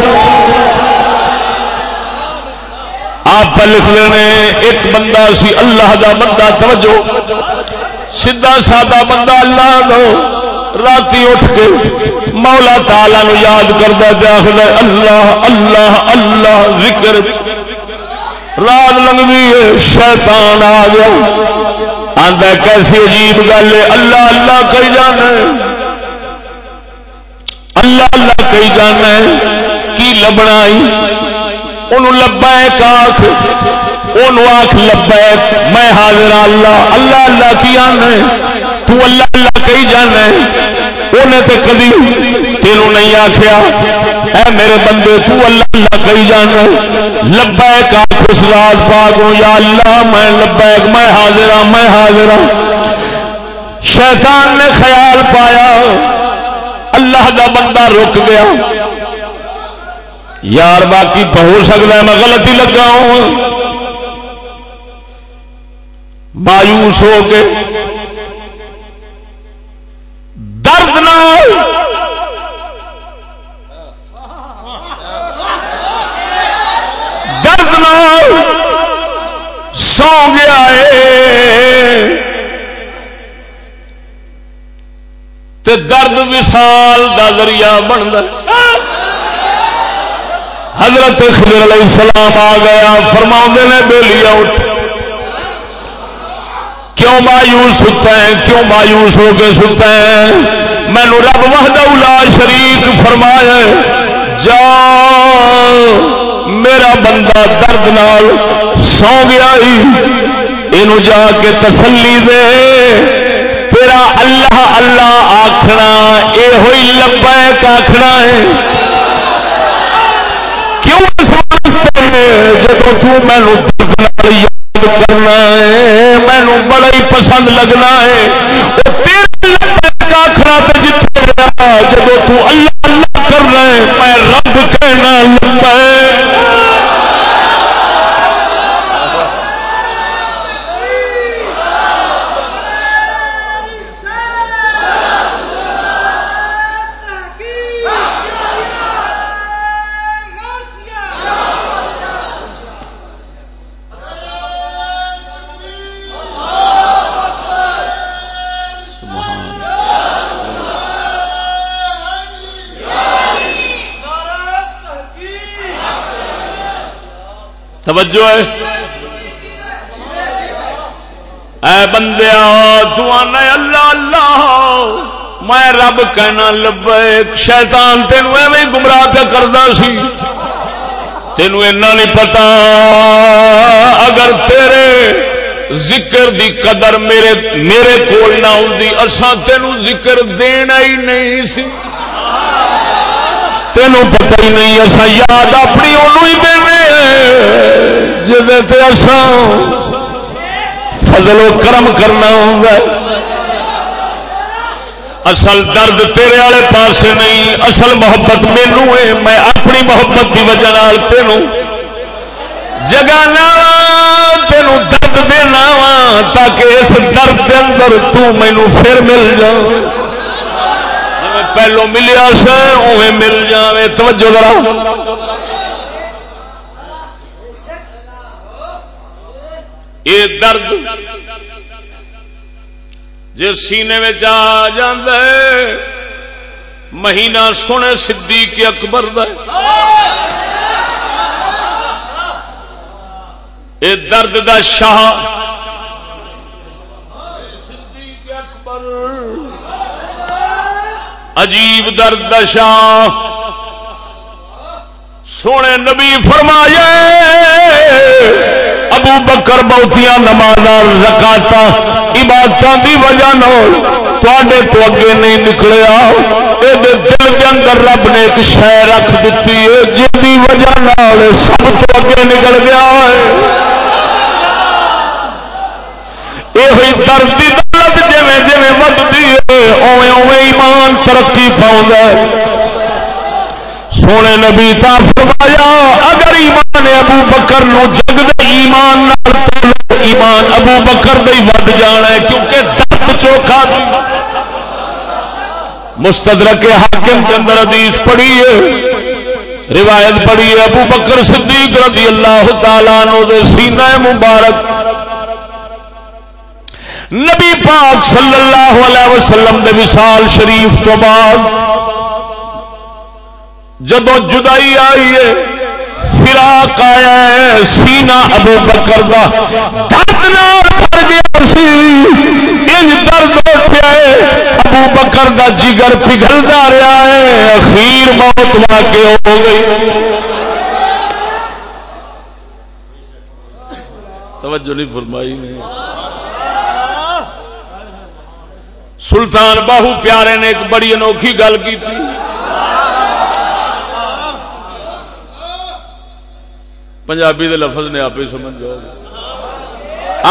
آپ لکھ لینے ایک بندہ سی اللہ دا بندہ، توجہ۔ سیدھا سادہ بندہ اللہ دو راتی اٹھ کے مولا تالا نو یاد کردہ دیا اللہ اللہ اللہ، ذکر۔ رات لگتی ہے، شیطان آ گیا۔ آدھا کیسی عجیب گل ہے، اللہ اللہ، کہی جانا اللہ اللہ کہی جانا کی لبنا لبا آخ آخ لبا میں حاضر اللہ اللہ اللہ کی آنا تو اللہ اللہ کہی جانا انہیں تو کدی تینوں نہیں آخیا اے میرے بندے، تو اللہ اللہ کہی جانا لبا کا اس راز پاک ہوں یا اللہ، میں لبیک، میں حاضر میں حاضر شیطان نے خیال پایا اللہ دا بندہ رک گیا۔ یار باقی ہو سکتا ہے، میں غلطی لگا ہوں۔ مایوس ہو کے درد دا ذریعہ بنتا حضرت خضر علیہ السلام آ گیا فرما نے بے لیا اٹھ۔ کیوں مایوس ستا ہے؟ کیوں مایوس ہو کے ستا ہے؟ مینو رب وحد لا شریک فرمایا جا، میرا بندہ درد نال سو گیا یہ جا کے تسلی دے۔ تیرا اللہ اللہ آخنا یہ ہوئی لبیک آخنا ہے کیوں اس واسطے جب تینو یاد کرنا ہے مینو بڑا ہی پسند لگنا ہے۔ وہ تیرے لبیک آخنا تو جتنے جب تو اللہ اللہ کرنا ہے، میں رب کہنا لبیک میں رب کہنا لبے شیطان تینو ایویں گمراہ پہ کردا سی۔ تینو اینا نہیں پتا۔ اگر تیرے ذکر دی قدر میرے میرے کول نہ ہوندی، اساں تینو ذکر دینا ہی نہیں سی۔ تینوں پتہ ہی نہیں اصا یاد اپنی انہوں ہی دینے۔ دے جی اصا فضل و کرم کرنا ہوں اصل درد تیرے والے پاس نہیں، اصل محبت مینو ہے، میں اپنی محبت کی وجہ تینوں جگانا تینوں درد دینا وا تاکہ اس درد کے اندر تینوں پھر مل جاؤ پہلو ملیا سر مل جائے توجہ ذرا۔ یہ درد جس سینے میں آ جائے مہینہ سونے سدھی کے اکبر یہ درد دا شاہ۔ عجیب درد دشا سونے نبی فرمایا ابو بکر بہتیاں نماز زکاتا عبادت کی وجہ تے تو اگے نہیں نکلیا۔ یہ دل کے اندر رب نے ایک شہ رکھ دیتی ہے جن کی وجہ سب تو اگے نکل گیا ہے۔ یہ درد کی دولت جی جی ودتی ہے اوے اوے ایمان ترقی پاؤں سونے نبی تا فرمایا، اگر ایمان ابو بکر نو جگ دے ایمان نال ایمان ابو بکر دے ود جانا ہے، کیونکہ درد چوکھا دی مستدرک حاکم کے اندر حدیث پڑھی ہے، روایت پڑھی ہے، ابو بکر صدیق رضی اللہ تعالیٰ نو دے سینہ مبارک۔ نبی پاک صلی اللہ علیہ وسلم دے وصال شریف تو بعد جدو جدائی آئی ہے، فراق آیا ہے، سینہ ابو بکر دا درد نال بھر گیا سی۔ ان درد اٹھیا ہے، ابو بکر دا جگر پگھلدا رہا ہے، اخیر موت واقع ہو گئی۔ توجہ نہیں فرمائی۔ نہیں سلطان باہو پیارے نے ایک بڑی انوکھی گل کی تھی۔ پنجابی دے لفظ نے آپ ہی سمجھ جاؤ۔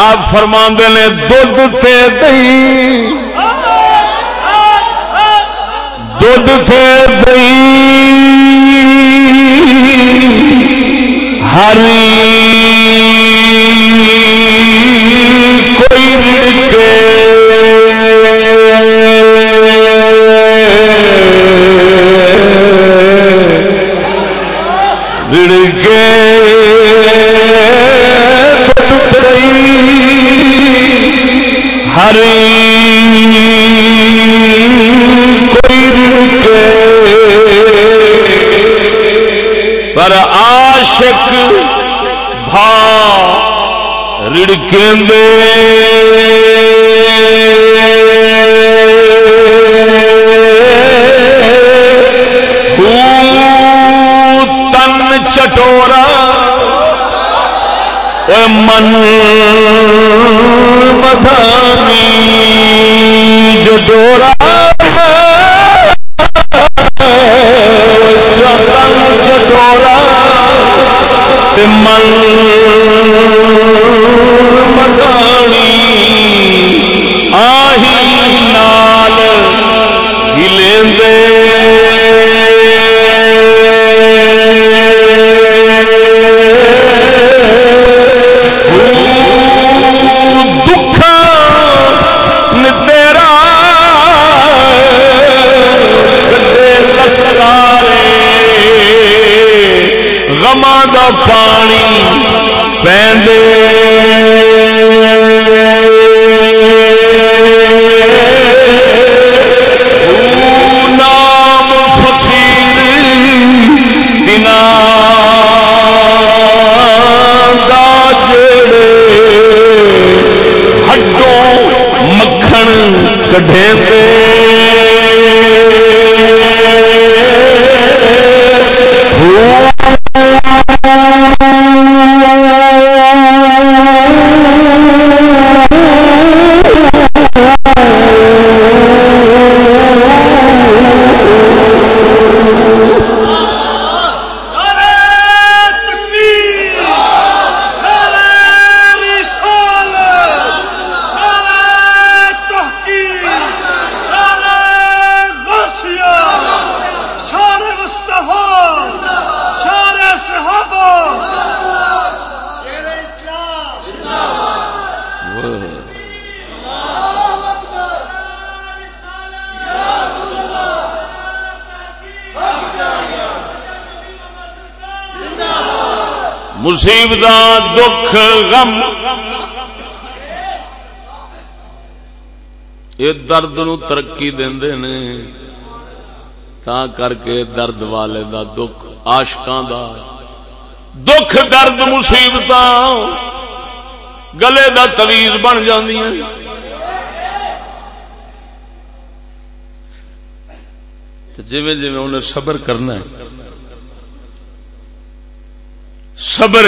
آپ فرما نے دھد تے دہی۔ دودھ تھے دئی ہری کوئی رڑکے رڑکے دودھ تھئی ہری کوئی رڑکے پر عاشق بھا رڑکیں دے۔ تن چٹورا من بدھانی جڈورا چٹورا تے من مدانی آہی نال ہلیں غما دا پانی پیندے نام فقیر بنا دا جڑے ہڈوں مکھن کڈے مصیبت دکھ غم. یہ درد نو ترقی دے نے، تا کر کے درد والے دا دکھ آشکاں دا. دکھ، درد مصیبت گلے دا تویز بن جاندی جی جی انہیں صبر کرنا ہے صبر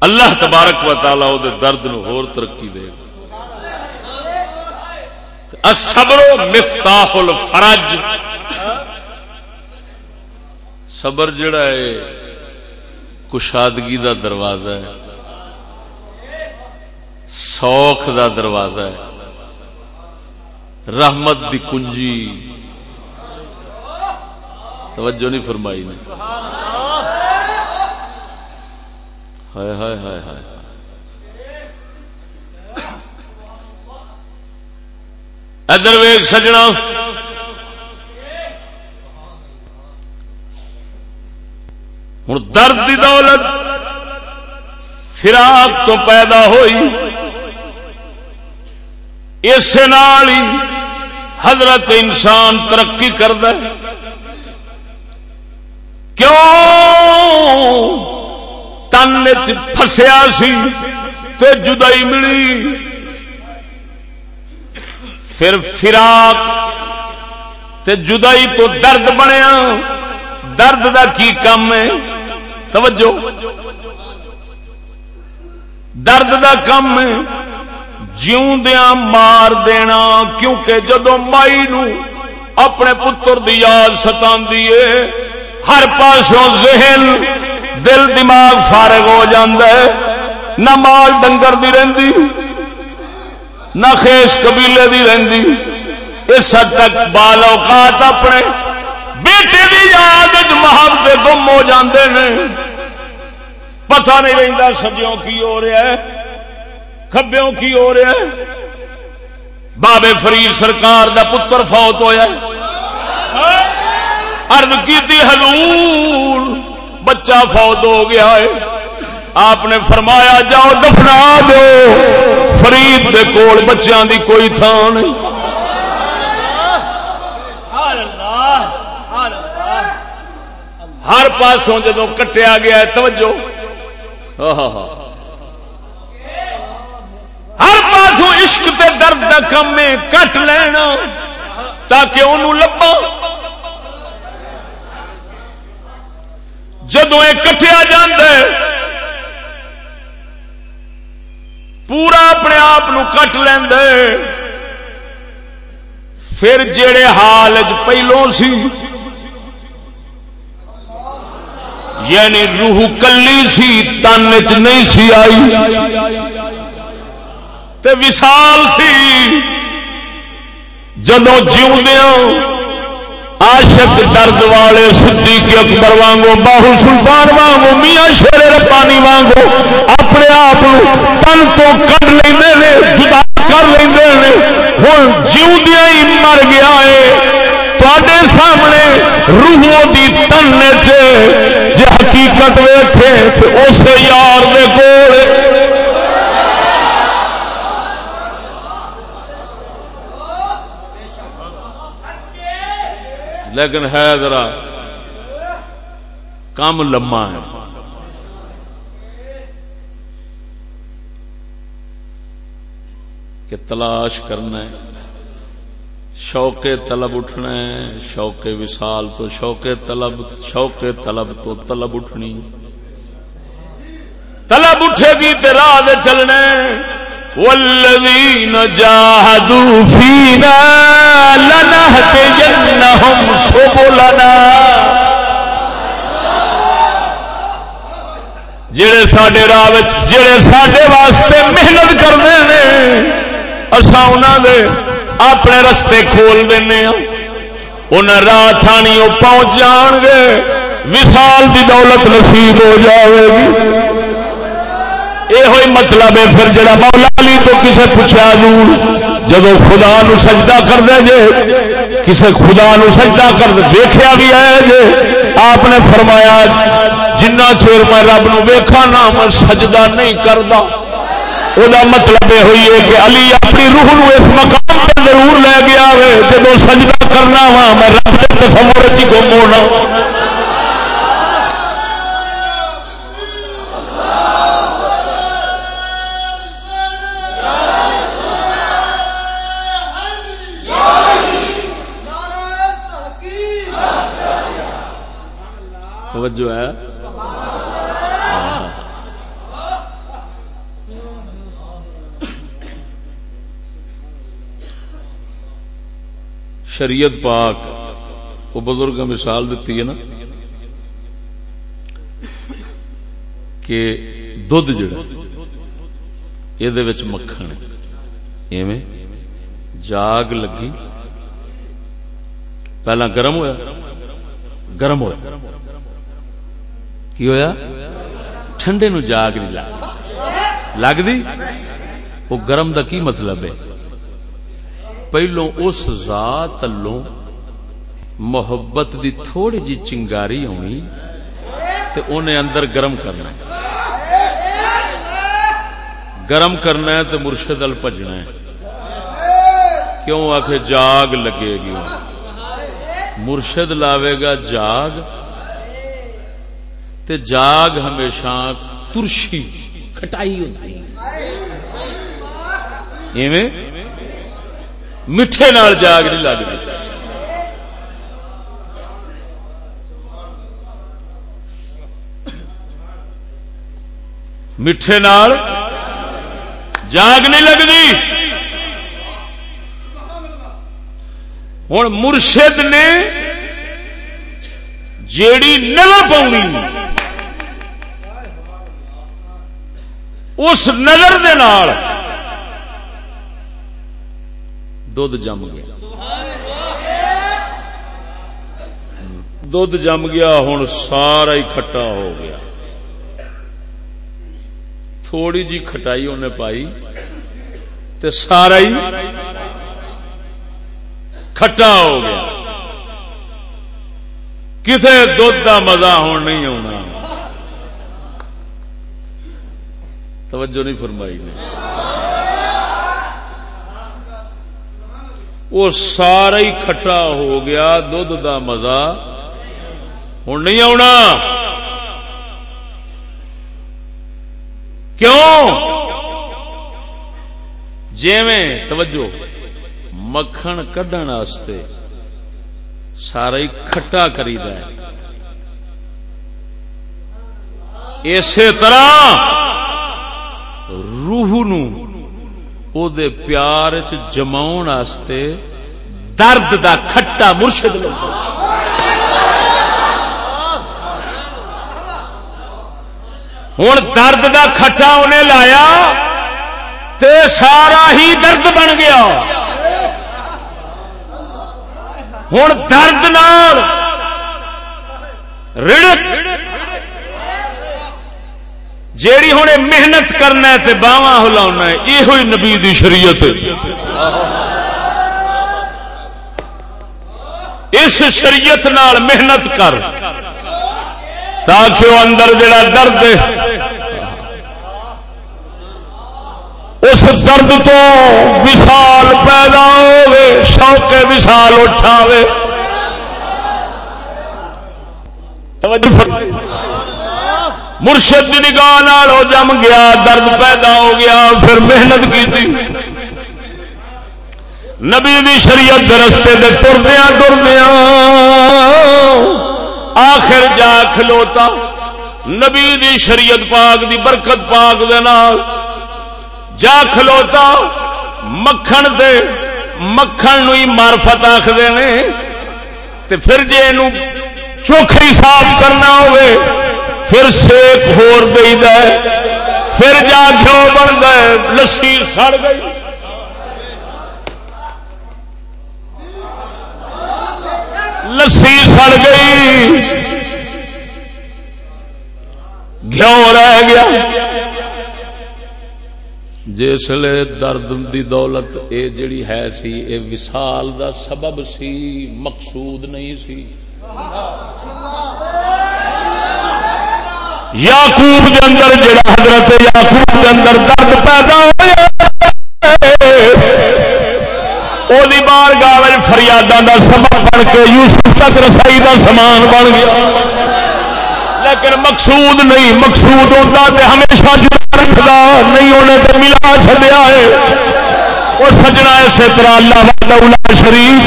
اللہ تبارک و تعالی وہ درد نو ہور ترقی دے. صبر مفتاح الفرج. صبر جڑا ہے، کشادگی دا دروازہ ہے. سوکھ دا دروازہ ہے. رحمت دی کنجی توجہ نہیں فرمائی نے۔ ہائے ہائے ہائے ہائے۔ ویگ سجنا۔ ہوں درد دی دولت فراق تو پیدا ہوئی۔ اس حضرت انسان ترقی کرد کیوں تن فسیا سی تے جدائی ملی؟ پھر فراق تے جدائی تو درد بنیا۔ درد دا کی کم ہے؟ توجہ۔ درد دا کم ہے۔ جیوندیا مار دینا، کیونکہ جدو مائی نو اپنے پتر دی یاد ستا ہر پاسوں ذہن، دل، دماغ فارغ ہو جاندہ ہے۔ نہ مال ڈنگر دی رہندی، نہ خیش قبیلے دی رہندی۔ اس حد تک بال اوقات اپنے بیٹے کی یاد محبت گم ہو جاندے نے۔ پتہ نہیں رہتا سجوں کی ہو رہا ہے کبیوں کی ہو رہا ہے۔ بابے فرید سرکار دا پتر فوت ہویا ارد کی حضور، بچہ فوت ہو گیا ہے۔ آپ نے فرمایا، جاؤ دفنا دو۔ فرید دے کول بچیاں دی کوئی تھان نہیں۔ ہر پاسوں جدو کٹیا گیا ہے، توجہ۔ ہر پاسوں عشق تے درد کا کم کٹ لینا تاکہ انہوں لبا جدو کٹیا جاندے پورا اپنے آپ کٹ لیندے پھر جڑے حال پہلوں سی یعنی روح کلی سی، تن چ نہیں سی آئی۔ تے وسال سی جدو جیوندیا عاشق درد والے صدیق اکبر وانگو، باہو سلطان وانگو، میاں شیر ربانی وانگو، اپنے آپ تن تو کٹ لیں جدا کر لیں ہوں جیوندیا ہی مر گیا ہے۔ تے سامنے روحوں دی تن جی حقیقت ویٹے تو اس یار دے کول لیکن ہے ذرا کم لما ہے۔ کہ تلاش کرنا ہے شوق طلب اٹھنا ہے شوق وسال تو شوق طلب شوق طلب تو طلب اٹھنی۔ طلب اٹھے گی تو راہ چلنا والذین جاہدوا فینا لنہدینہم سبلنا. جڑے ساڈے راہ جڑے ساڈے واسطے محنت کرتے ہیں اساں انہاں دے اپنے رستے کھول دینا ہاں۔ انہیں راہ تھانی پہنچ جان گے وسال دی دولت نصیب ہو جائے گی۔ یہ مطلب ہے پھر جڑا مولا علی تو کسے پوچھا دور جب خدا نو سجدہ کر دے جے، کسے خدا نو سجدہ کر دے دیکھا بھی ہے جے، آپ نے فرمایا، جنہ چیر میں رب نو ویکھا نہ میں سجدہ نہیں کردا۔ وہ مطلب یہ ہوئی ہے کہ علی اپنی روح نو اس مقام پر ضرور لے گیا ہے جب سجدہ کرنا وا، میں رب کے تصور چی گم ہونا توجہ ہے۔ شریعت پاک، وہ بزرگ مثال دیتی ہے نا کہ دھد جڑا یہ مکھن ایویں جاگ لگی۔ پہلا گرم ہویا، گرم ہوا کی ہویا ٹھنڈے نو جاگ نہیں لگ لگتی وہ گرم دا کی مطلب ہے پہلو اس ذات لو محبت دی تھوڑی جی چنگاری ہونی تے انہیں اندر گرم کرنا گرم کرنا ہے تو مرشد ال پجنا ہے کیوں آخ جاگ لگے گی مرشد لاوے گا جاگ تے جاگ ہمیشہ ترشی، کھٹائی ہوتی ایویں میٹھے نال جاگ نہیں لگتی میٹھے نال جاگ نہیں لگتی۔ ہوں مرشد نے جیڑی نظر پاؤنی اس نظر دے نال دودھ جم گیا۔ دودھ جم گیا ہوں سارا ہی کھٹا ہو گیا۔ تھوڑی جی کھٹائی انہیں پائی تے سارا ہی کھٹا ہو گیا۔ کتنے دھد کا مزہ ہوں نہیں آنا توجہ نہیں فرمائی نے۔ وہ سارا ہی کھٹا ہو گیا دھد کا مزہ۔ ہوں نہیں آنا کیوں؟ جیویں، توجہ، مکھن کڈن واسطے سارا ہی کھٹا کری اسی طرح روح نو او دے پیار چ جماؤن واسطے درد دا کھٹا مرشد لگتا ہوں درد دا کھٹا انہیں لایا تے سارا ہی درد بن گیا۔ ہوں درد نال جیڑی ہوں محنت کرنا ہے تے باواں ہلا یہ ہوئی نبی دی شریعت اس شریعت نال محنت کر تاکہ وہ اندر جڑا درد اس درد تو وشال پیدا ہوے شوق وشال اٹھاوے۔ توجہ مرشد کی نگاہ ہو جم گیا، درد پیدا ہو گیا، پھر محنت کی نبی دی شریعت رستے دے تردیا تردیا آخر جا کھلوتا۔ نبی دی شریعت پاک دی برکت پاک دے نال۔ جا کھلوتا۔ مکھن دے مکھن نو ہی مارفت آخر نے۔ تے پھر جے نو چوکھری صاف کرنا ہوئے پھر سیک ہور دئی دے پھر جا گھیو بن گئے لسی سڑ گئی۔ لسی سڑ گئی۔ گھیو رہ گیا۔ جسل درد دی دولت، اے جڑی ہے سی، اے وصال دا سبب سی، مقصود نہیں سی۔ یاقوب دے اندر جڑا حضرت یاقوب دے اندر درد پیدا ہوئی بار گاہ فریادہ دا سبب بن کے یوسف تک رسائی دا سامان بن گیا۔ لیکن مقصود نہیں، مقصود ہوتا تے ہمیشہ جڑا رکھدا نہیں ہونے تے ملا چھڈیا ہے۔ وہ سجنا اسی طرح اللہ وحدہ شریف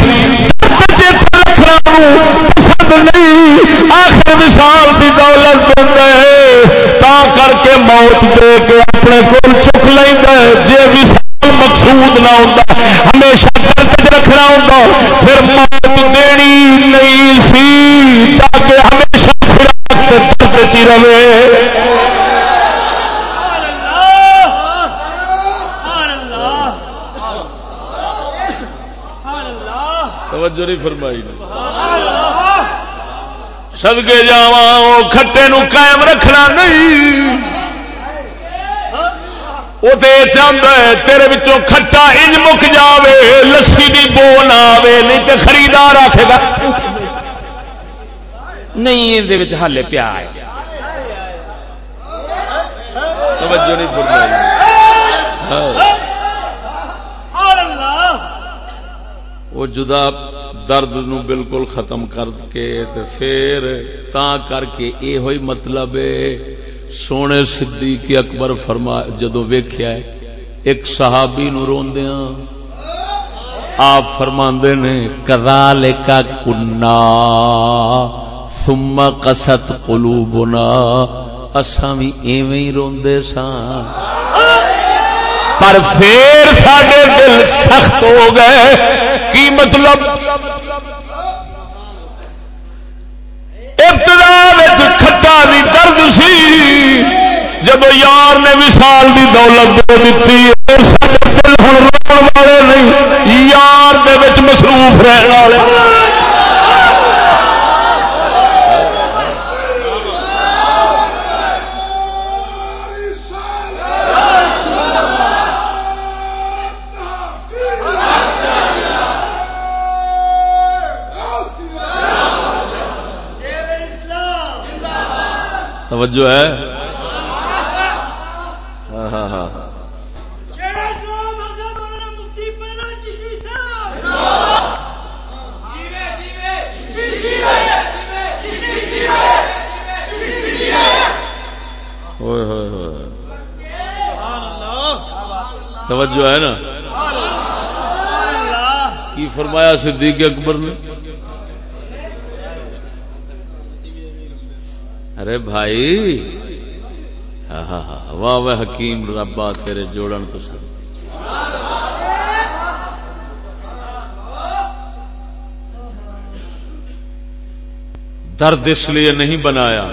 رکھنا پسند نہیں۔ آخر مثال کی دولت دے تا کر کے موت دے کے اپنے کول چک لینا جے وصال مقصود نہ ہوتا ہمیشہ درد رکھنا ہوتا پھر موت دینی نہیں سی تاکہ ہمیشہ خوراک چی رہے۔ توجہ نہیں فرمائی۔ سدگے جا کھٹے نو قائم رکھنا نہیں وہ تو یہ چاہتا ہے تیرے بچوں کھٹا انج مک جاوے لسی دی بو نہ آوے نہیں تو خریدار آخے گا نہیں یہ ہالے پیا ہے توجہ نہیں فرمائی وہ جدا درد نو بالکل ختم کر کے تے پھر تا کر کے اے ہوئی مطلب سونے صدیق اکبر فرما جدو ویکھیا ہے، ایک صحابی نو روندیاں۔ آپ فرماندے نے کذالک کنا ثم قست قلوبنا اساں وی ایویں ہی روندے ساں۔ پر پھر ساڈے دل سخت ہو گئے۔ کی مطلب؟ بھی درد سی۔ جب یار نے وشال دی دولت دے دیتی ہوں والے نہیں، یار دے مصروف رہن والے۔ توجہ ہے۔ ہاں ہاں ہاں۔ ہوئے ہوئے ہوئے۔ توجہ ہے نا؟ کی فرمایا صدیق اکبر نے؟ ارے بھائی ہاں، ہاں، ہاں، واہ واہ، حکیم ربا تیرے جوڑن تو سر۔ درد اس لیے نہیں بنایا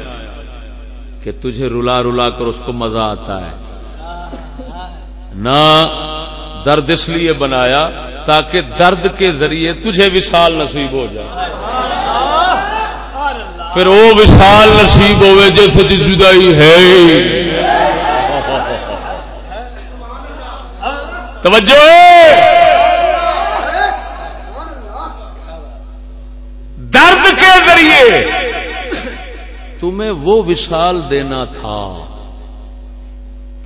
کہ تجھے رلا رلا کر اس کو مزہ آتا ہے۔ نہ، درد اس لیے بنایا تاکہ درد کے ذریعے تجھے وشال نصیب ہو جائے۔ پھر وہ وشال نصیب ہوئے جیسے جدائی ہے توجہ درد کے ذریعے تمہیں وہ وشال دینا تھا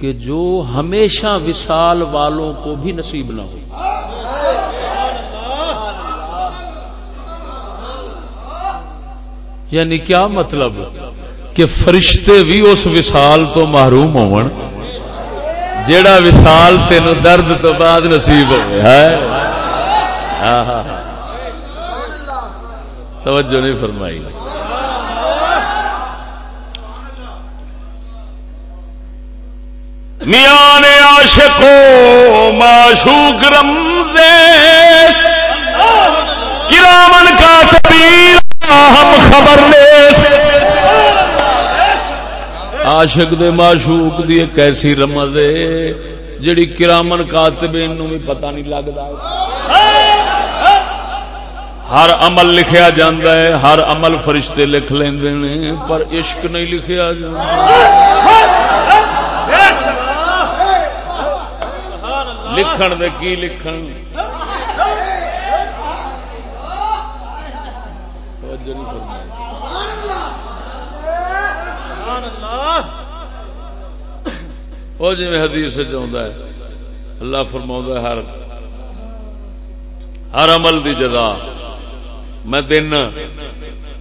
کہ جو ہمیشہ وشال والوں کو بھی نصیب نہ ہو یعنی کیا مطلب کہ فرشتے بھی اس وشال تو محروم ہون؟ جیڑا وشال تین درد تو بعد نصیب ہو ہاں، ہاں، ہاں۔ توجہ نہیں فرمائی۔ میاں نے عاشقو معشوق رمزیش کرامن کا ہم خبر لیس عاشق دے معشوق دی ایک ایسی رمز ہے، جڑی کرامن کاتبین نو بھی پتہ نہیں لگدا ہر عمل لکھیا جاندا ہے، ہر عمل فرشتے لکھ لیندے نے، پر عشق نہیں لکھیا جاندا۔ لکھن دے کی لکھن توجہ نہیں فرمائی وہ جی حدیث چاہتا ہے، اللہ فرما ہر ہر عمل دی جزا۔ میں دینا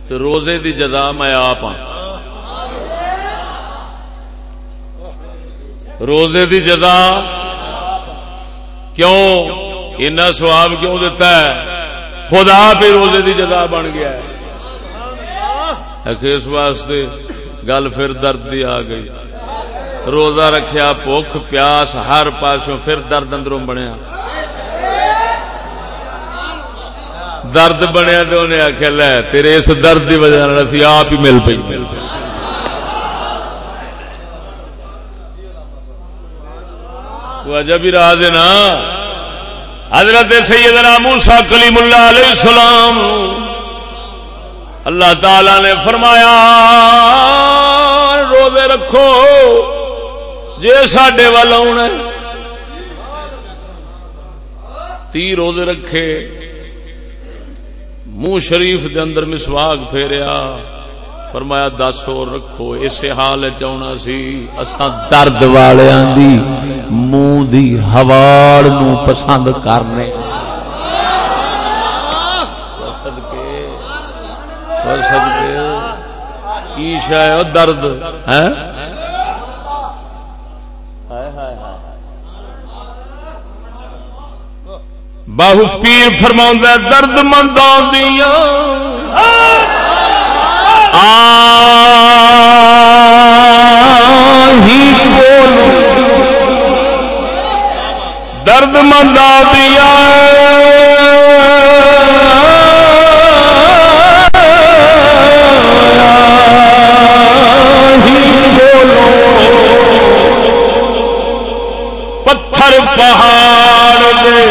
تو روزے دی جزا میں آپ ہاں۔ روزے دی جزا کیوں؟ اتنا سواب کیوں دیتا ہے؟ خدا پہ روزے دی جزا بن گیا ہے۔ اس واسطے گل پھر درد دی آ گئی۔ روزہ رکھیا، بھوک، پیاس، ہر پاسوں پھر درد اندروں بنیا۔ درد بنیا تو انہیں آخیا لے، تیرے اس درد کی وجہ اسی آپ ہی مل پی مل پی وجہ بھی راز نا۔ حضرت سیدنا موسیٰ کلیم اللہ علیہ السلام اللہ تعالی نے فرمایا، روزے رکھو، جے ساڈے وال آنا تی روزے رکھے، منہ شریف دے اندر مسواک پھیریا۔ فرمایا، دس اور رکھو، اسے حال چنا سی۔ اساں درد والوں دی، منہ دی ہواڑ نو پسند کرنے۔ کی شا درد۔ ہے باہو پیر فرما درد مندوں دیا درد مندا دیا پہاڑ دے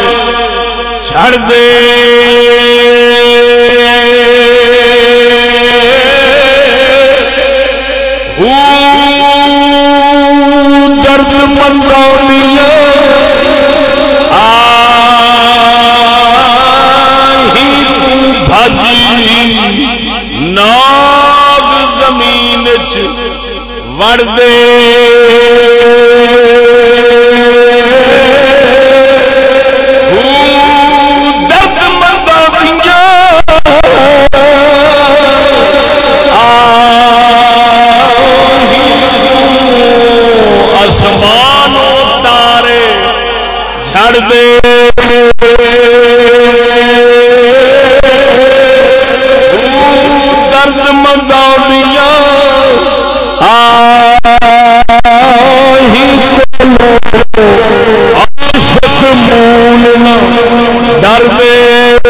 چڑھ دے۔ درد مندیا بھجی ناگ زمین چ وڑ دے۔ آسمان تارے۔ جھڑ دے۔ درد مندیا مول ڈر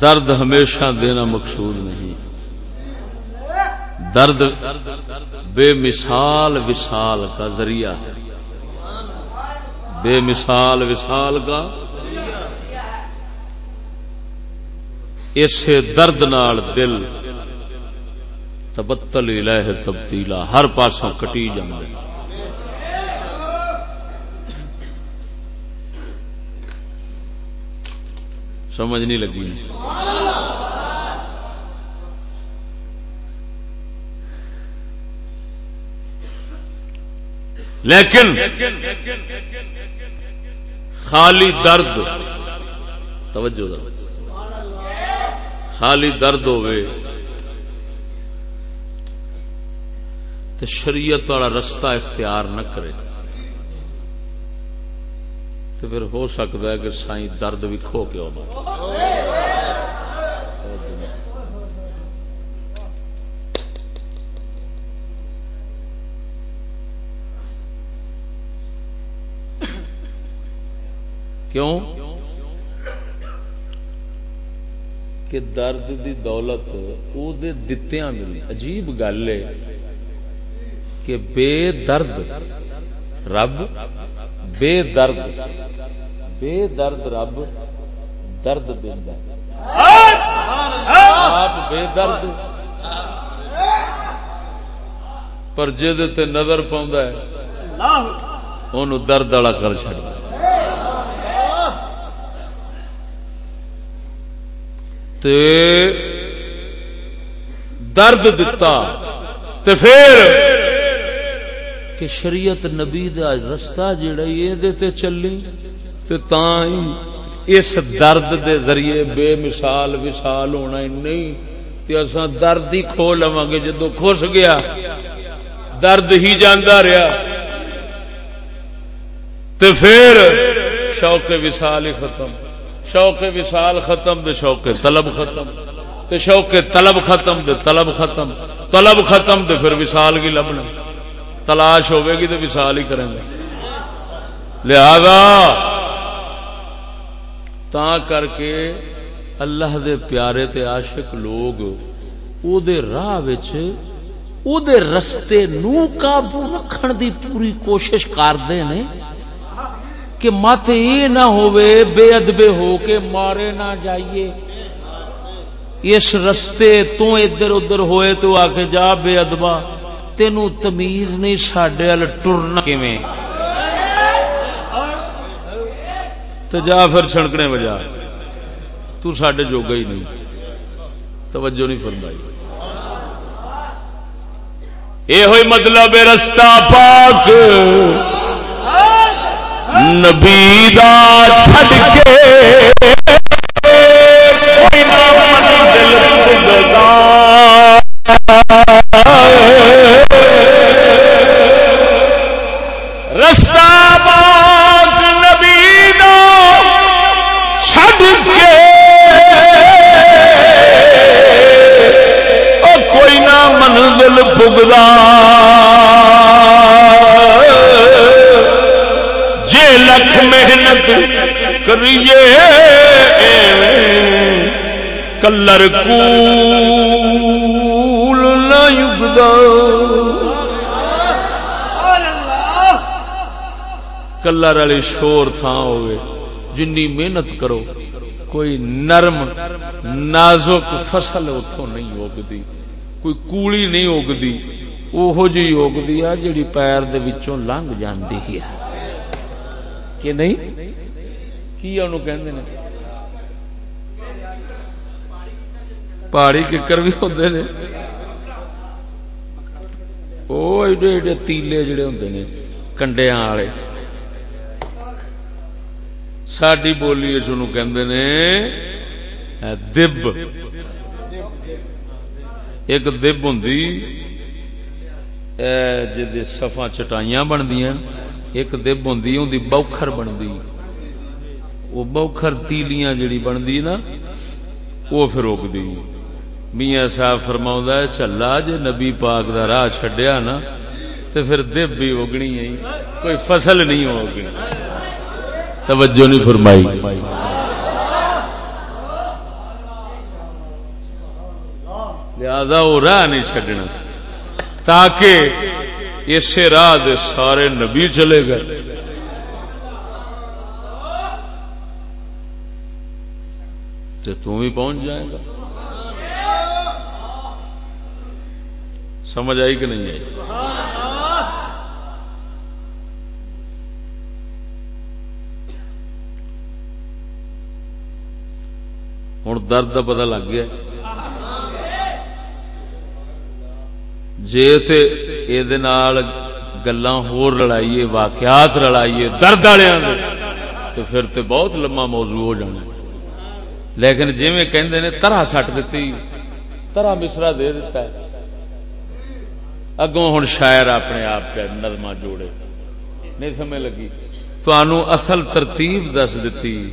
درد ہمیشہ دینا مقصود نہیں۔ درد بے مثال وصال کا ذریعہ ہے۔ بے مثال وصال کا۔ اس درد نال دل تبتل الہ تبدیلا ہر پاسوں کٹی جاندے سمجھ نہیں لگی۔ لیکن خالی درد، توجہ خالی درد ہوئے تو شریعت والا رستہ اختیار نہ کرے۔ تو پھر ہو سکتا ہے کہ سائیں درد بھی کھو کے ہونا کیوں؟ کہ درد دی دولت او دے دتیاں ملی عجیب گل ہے کہ بے درد رب بے درد بے درد رب درد دینا آپ بے درد، پر جے تے نظر پاؤں ہے اونوں درد والا کر چڑتا تے درد دتا، تے پھر کہ شریعت نبی دا رستہ جڑا یہ دے تے چلی تے تاں اس درد دے ذریعے بے مثال وصال ہونا ہی نہیں تے اساں درد ہی کھو لواں گے جدوں کھس گیا درد ہی جاندا رہیا تے پھر شوق وصال ہی ختم شوق وصال ختم دے شوق طلب ختم تے شوق طلب ختم دے طلب ختم طلب ختم دے پھر وصال کی لبنا تلاش ہوے گی تو وصال ہی کریں گے۔ لہذا تا کر کے اللہ دے پیارے تے عاشق لوگ او دے راہ وچ او دے رستے نو قابو رکھن دی پوری کوشش کردے نے کہ مت یہ نہ ہوئے بے ادبے ہو کے مارے نہ جائیے۔ اس رستے تو ادھر ادھر ہوئے تو آ کے جا بے ادبا۔ تینو تمیز نہیں سڈے ال ٹرنا کیویں؟ تو جا پھر چھڑکنے بجا تو سڈے جوگا ہی نہیں۔ توجہ نہیں فرمائی۔ یہ ہوئی مطلب رستہ پاک۔ نبی دا چھڈ کے کلر کول نہ یگدا کلر والی شور تھان ہوئے، جنی محنت کرو، کوئی نرم، نازک فصل اتوں نہیں اگتی کوئی کولی نہیں اگتی وہ جی اگتی آ جیڑی پیر دے وچوں لنگ جاندی ہے۔ کہ نہیں؟ کی انہوں کہندے نے؟ پہاڑی ککر بھی ہوندے نے۔ او ایڈے ایڈے تیلے جڑے ہوندے نے کنڈیاں والے۔ ساڈی بولی اس کہندے نے دب۔ ایک دب ہوندی جدے صفا چٹائیاں بندیاں ایک دب ہوندی ہوندی بوکھر بندی وہ بوکھر تیلیاں جڑی بندی نا وہ پھر روکدی میاں صاحب فرماؤں ہے، چلا جے نبی پاک دا راہ چھڈیا نا، تے پھر دب بھی اگنی ہے۔ کوئی فصل نہیں ہوگی۔ توجہ نہیں فرمائی۔ لہذا وہ راہ نہیں چڈنا تاکہ اسے راہ دے سارے نبی چلے گئے۔ تو بھی پہنچ جائے گا۔ سمجھ آئی کہ نہیں آئی؟ ہوں درد کا پتا لگ گیا۔ جی گلا ہور رلائیے واقعات رلائیے درد والے تو پھر تو بہت لما موضوع ہو جانا لیکن جی میں کہندے نے، طرح سٹ دیتی، طرح مصرا دے دیتا ہے۔ اگوں ہوں شاعر اپنے آپ کے نظم جوڑے۔ نہیں سمجھ لگی؟ تو اصل ترتیب دس دیتی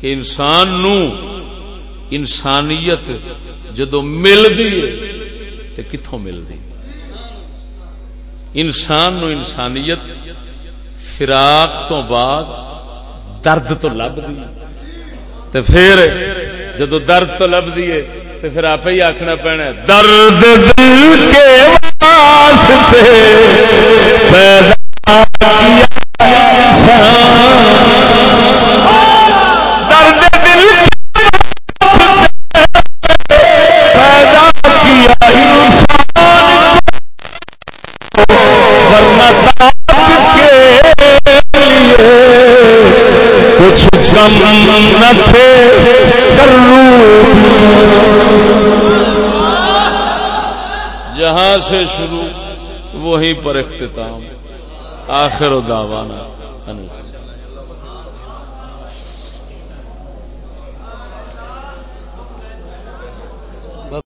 کہ انسان نو انسانیت جدو ملتی تو کتوں ملتی انسان نو انسانیت فراق تو بعد درد تو لبھی تو پھر جدو درد تو لبھی ہے تو پھر آپ ہی آخنا پینا درد دل کے واسطے پیدا کیا انسان درد دل کے کچھ کم نہ تھے۔ جہاں سے شروع وہیں پر اختتام۔ آخر و دعوانا۔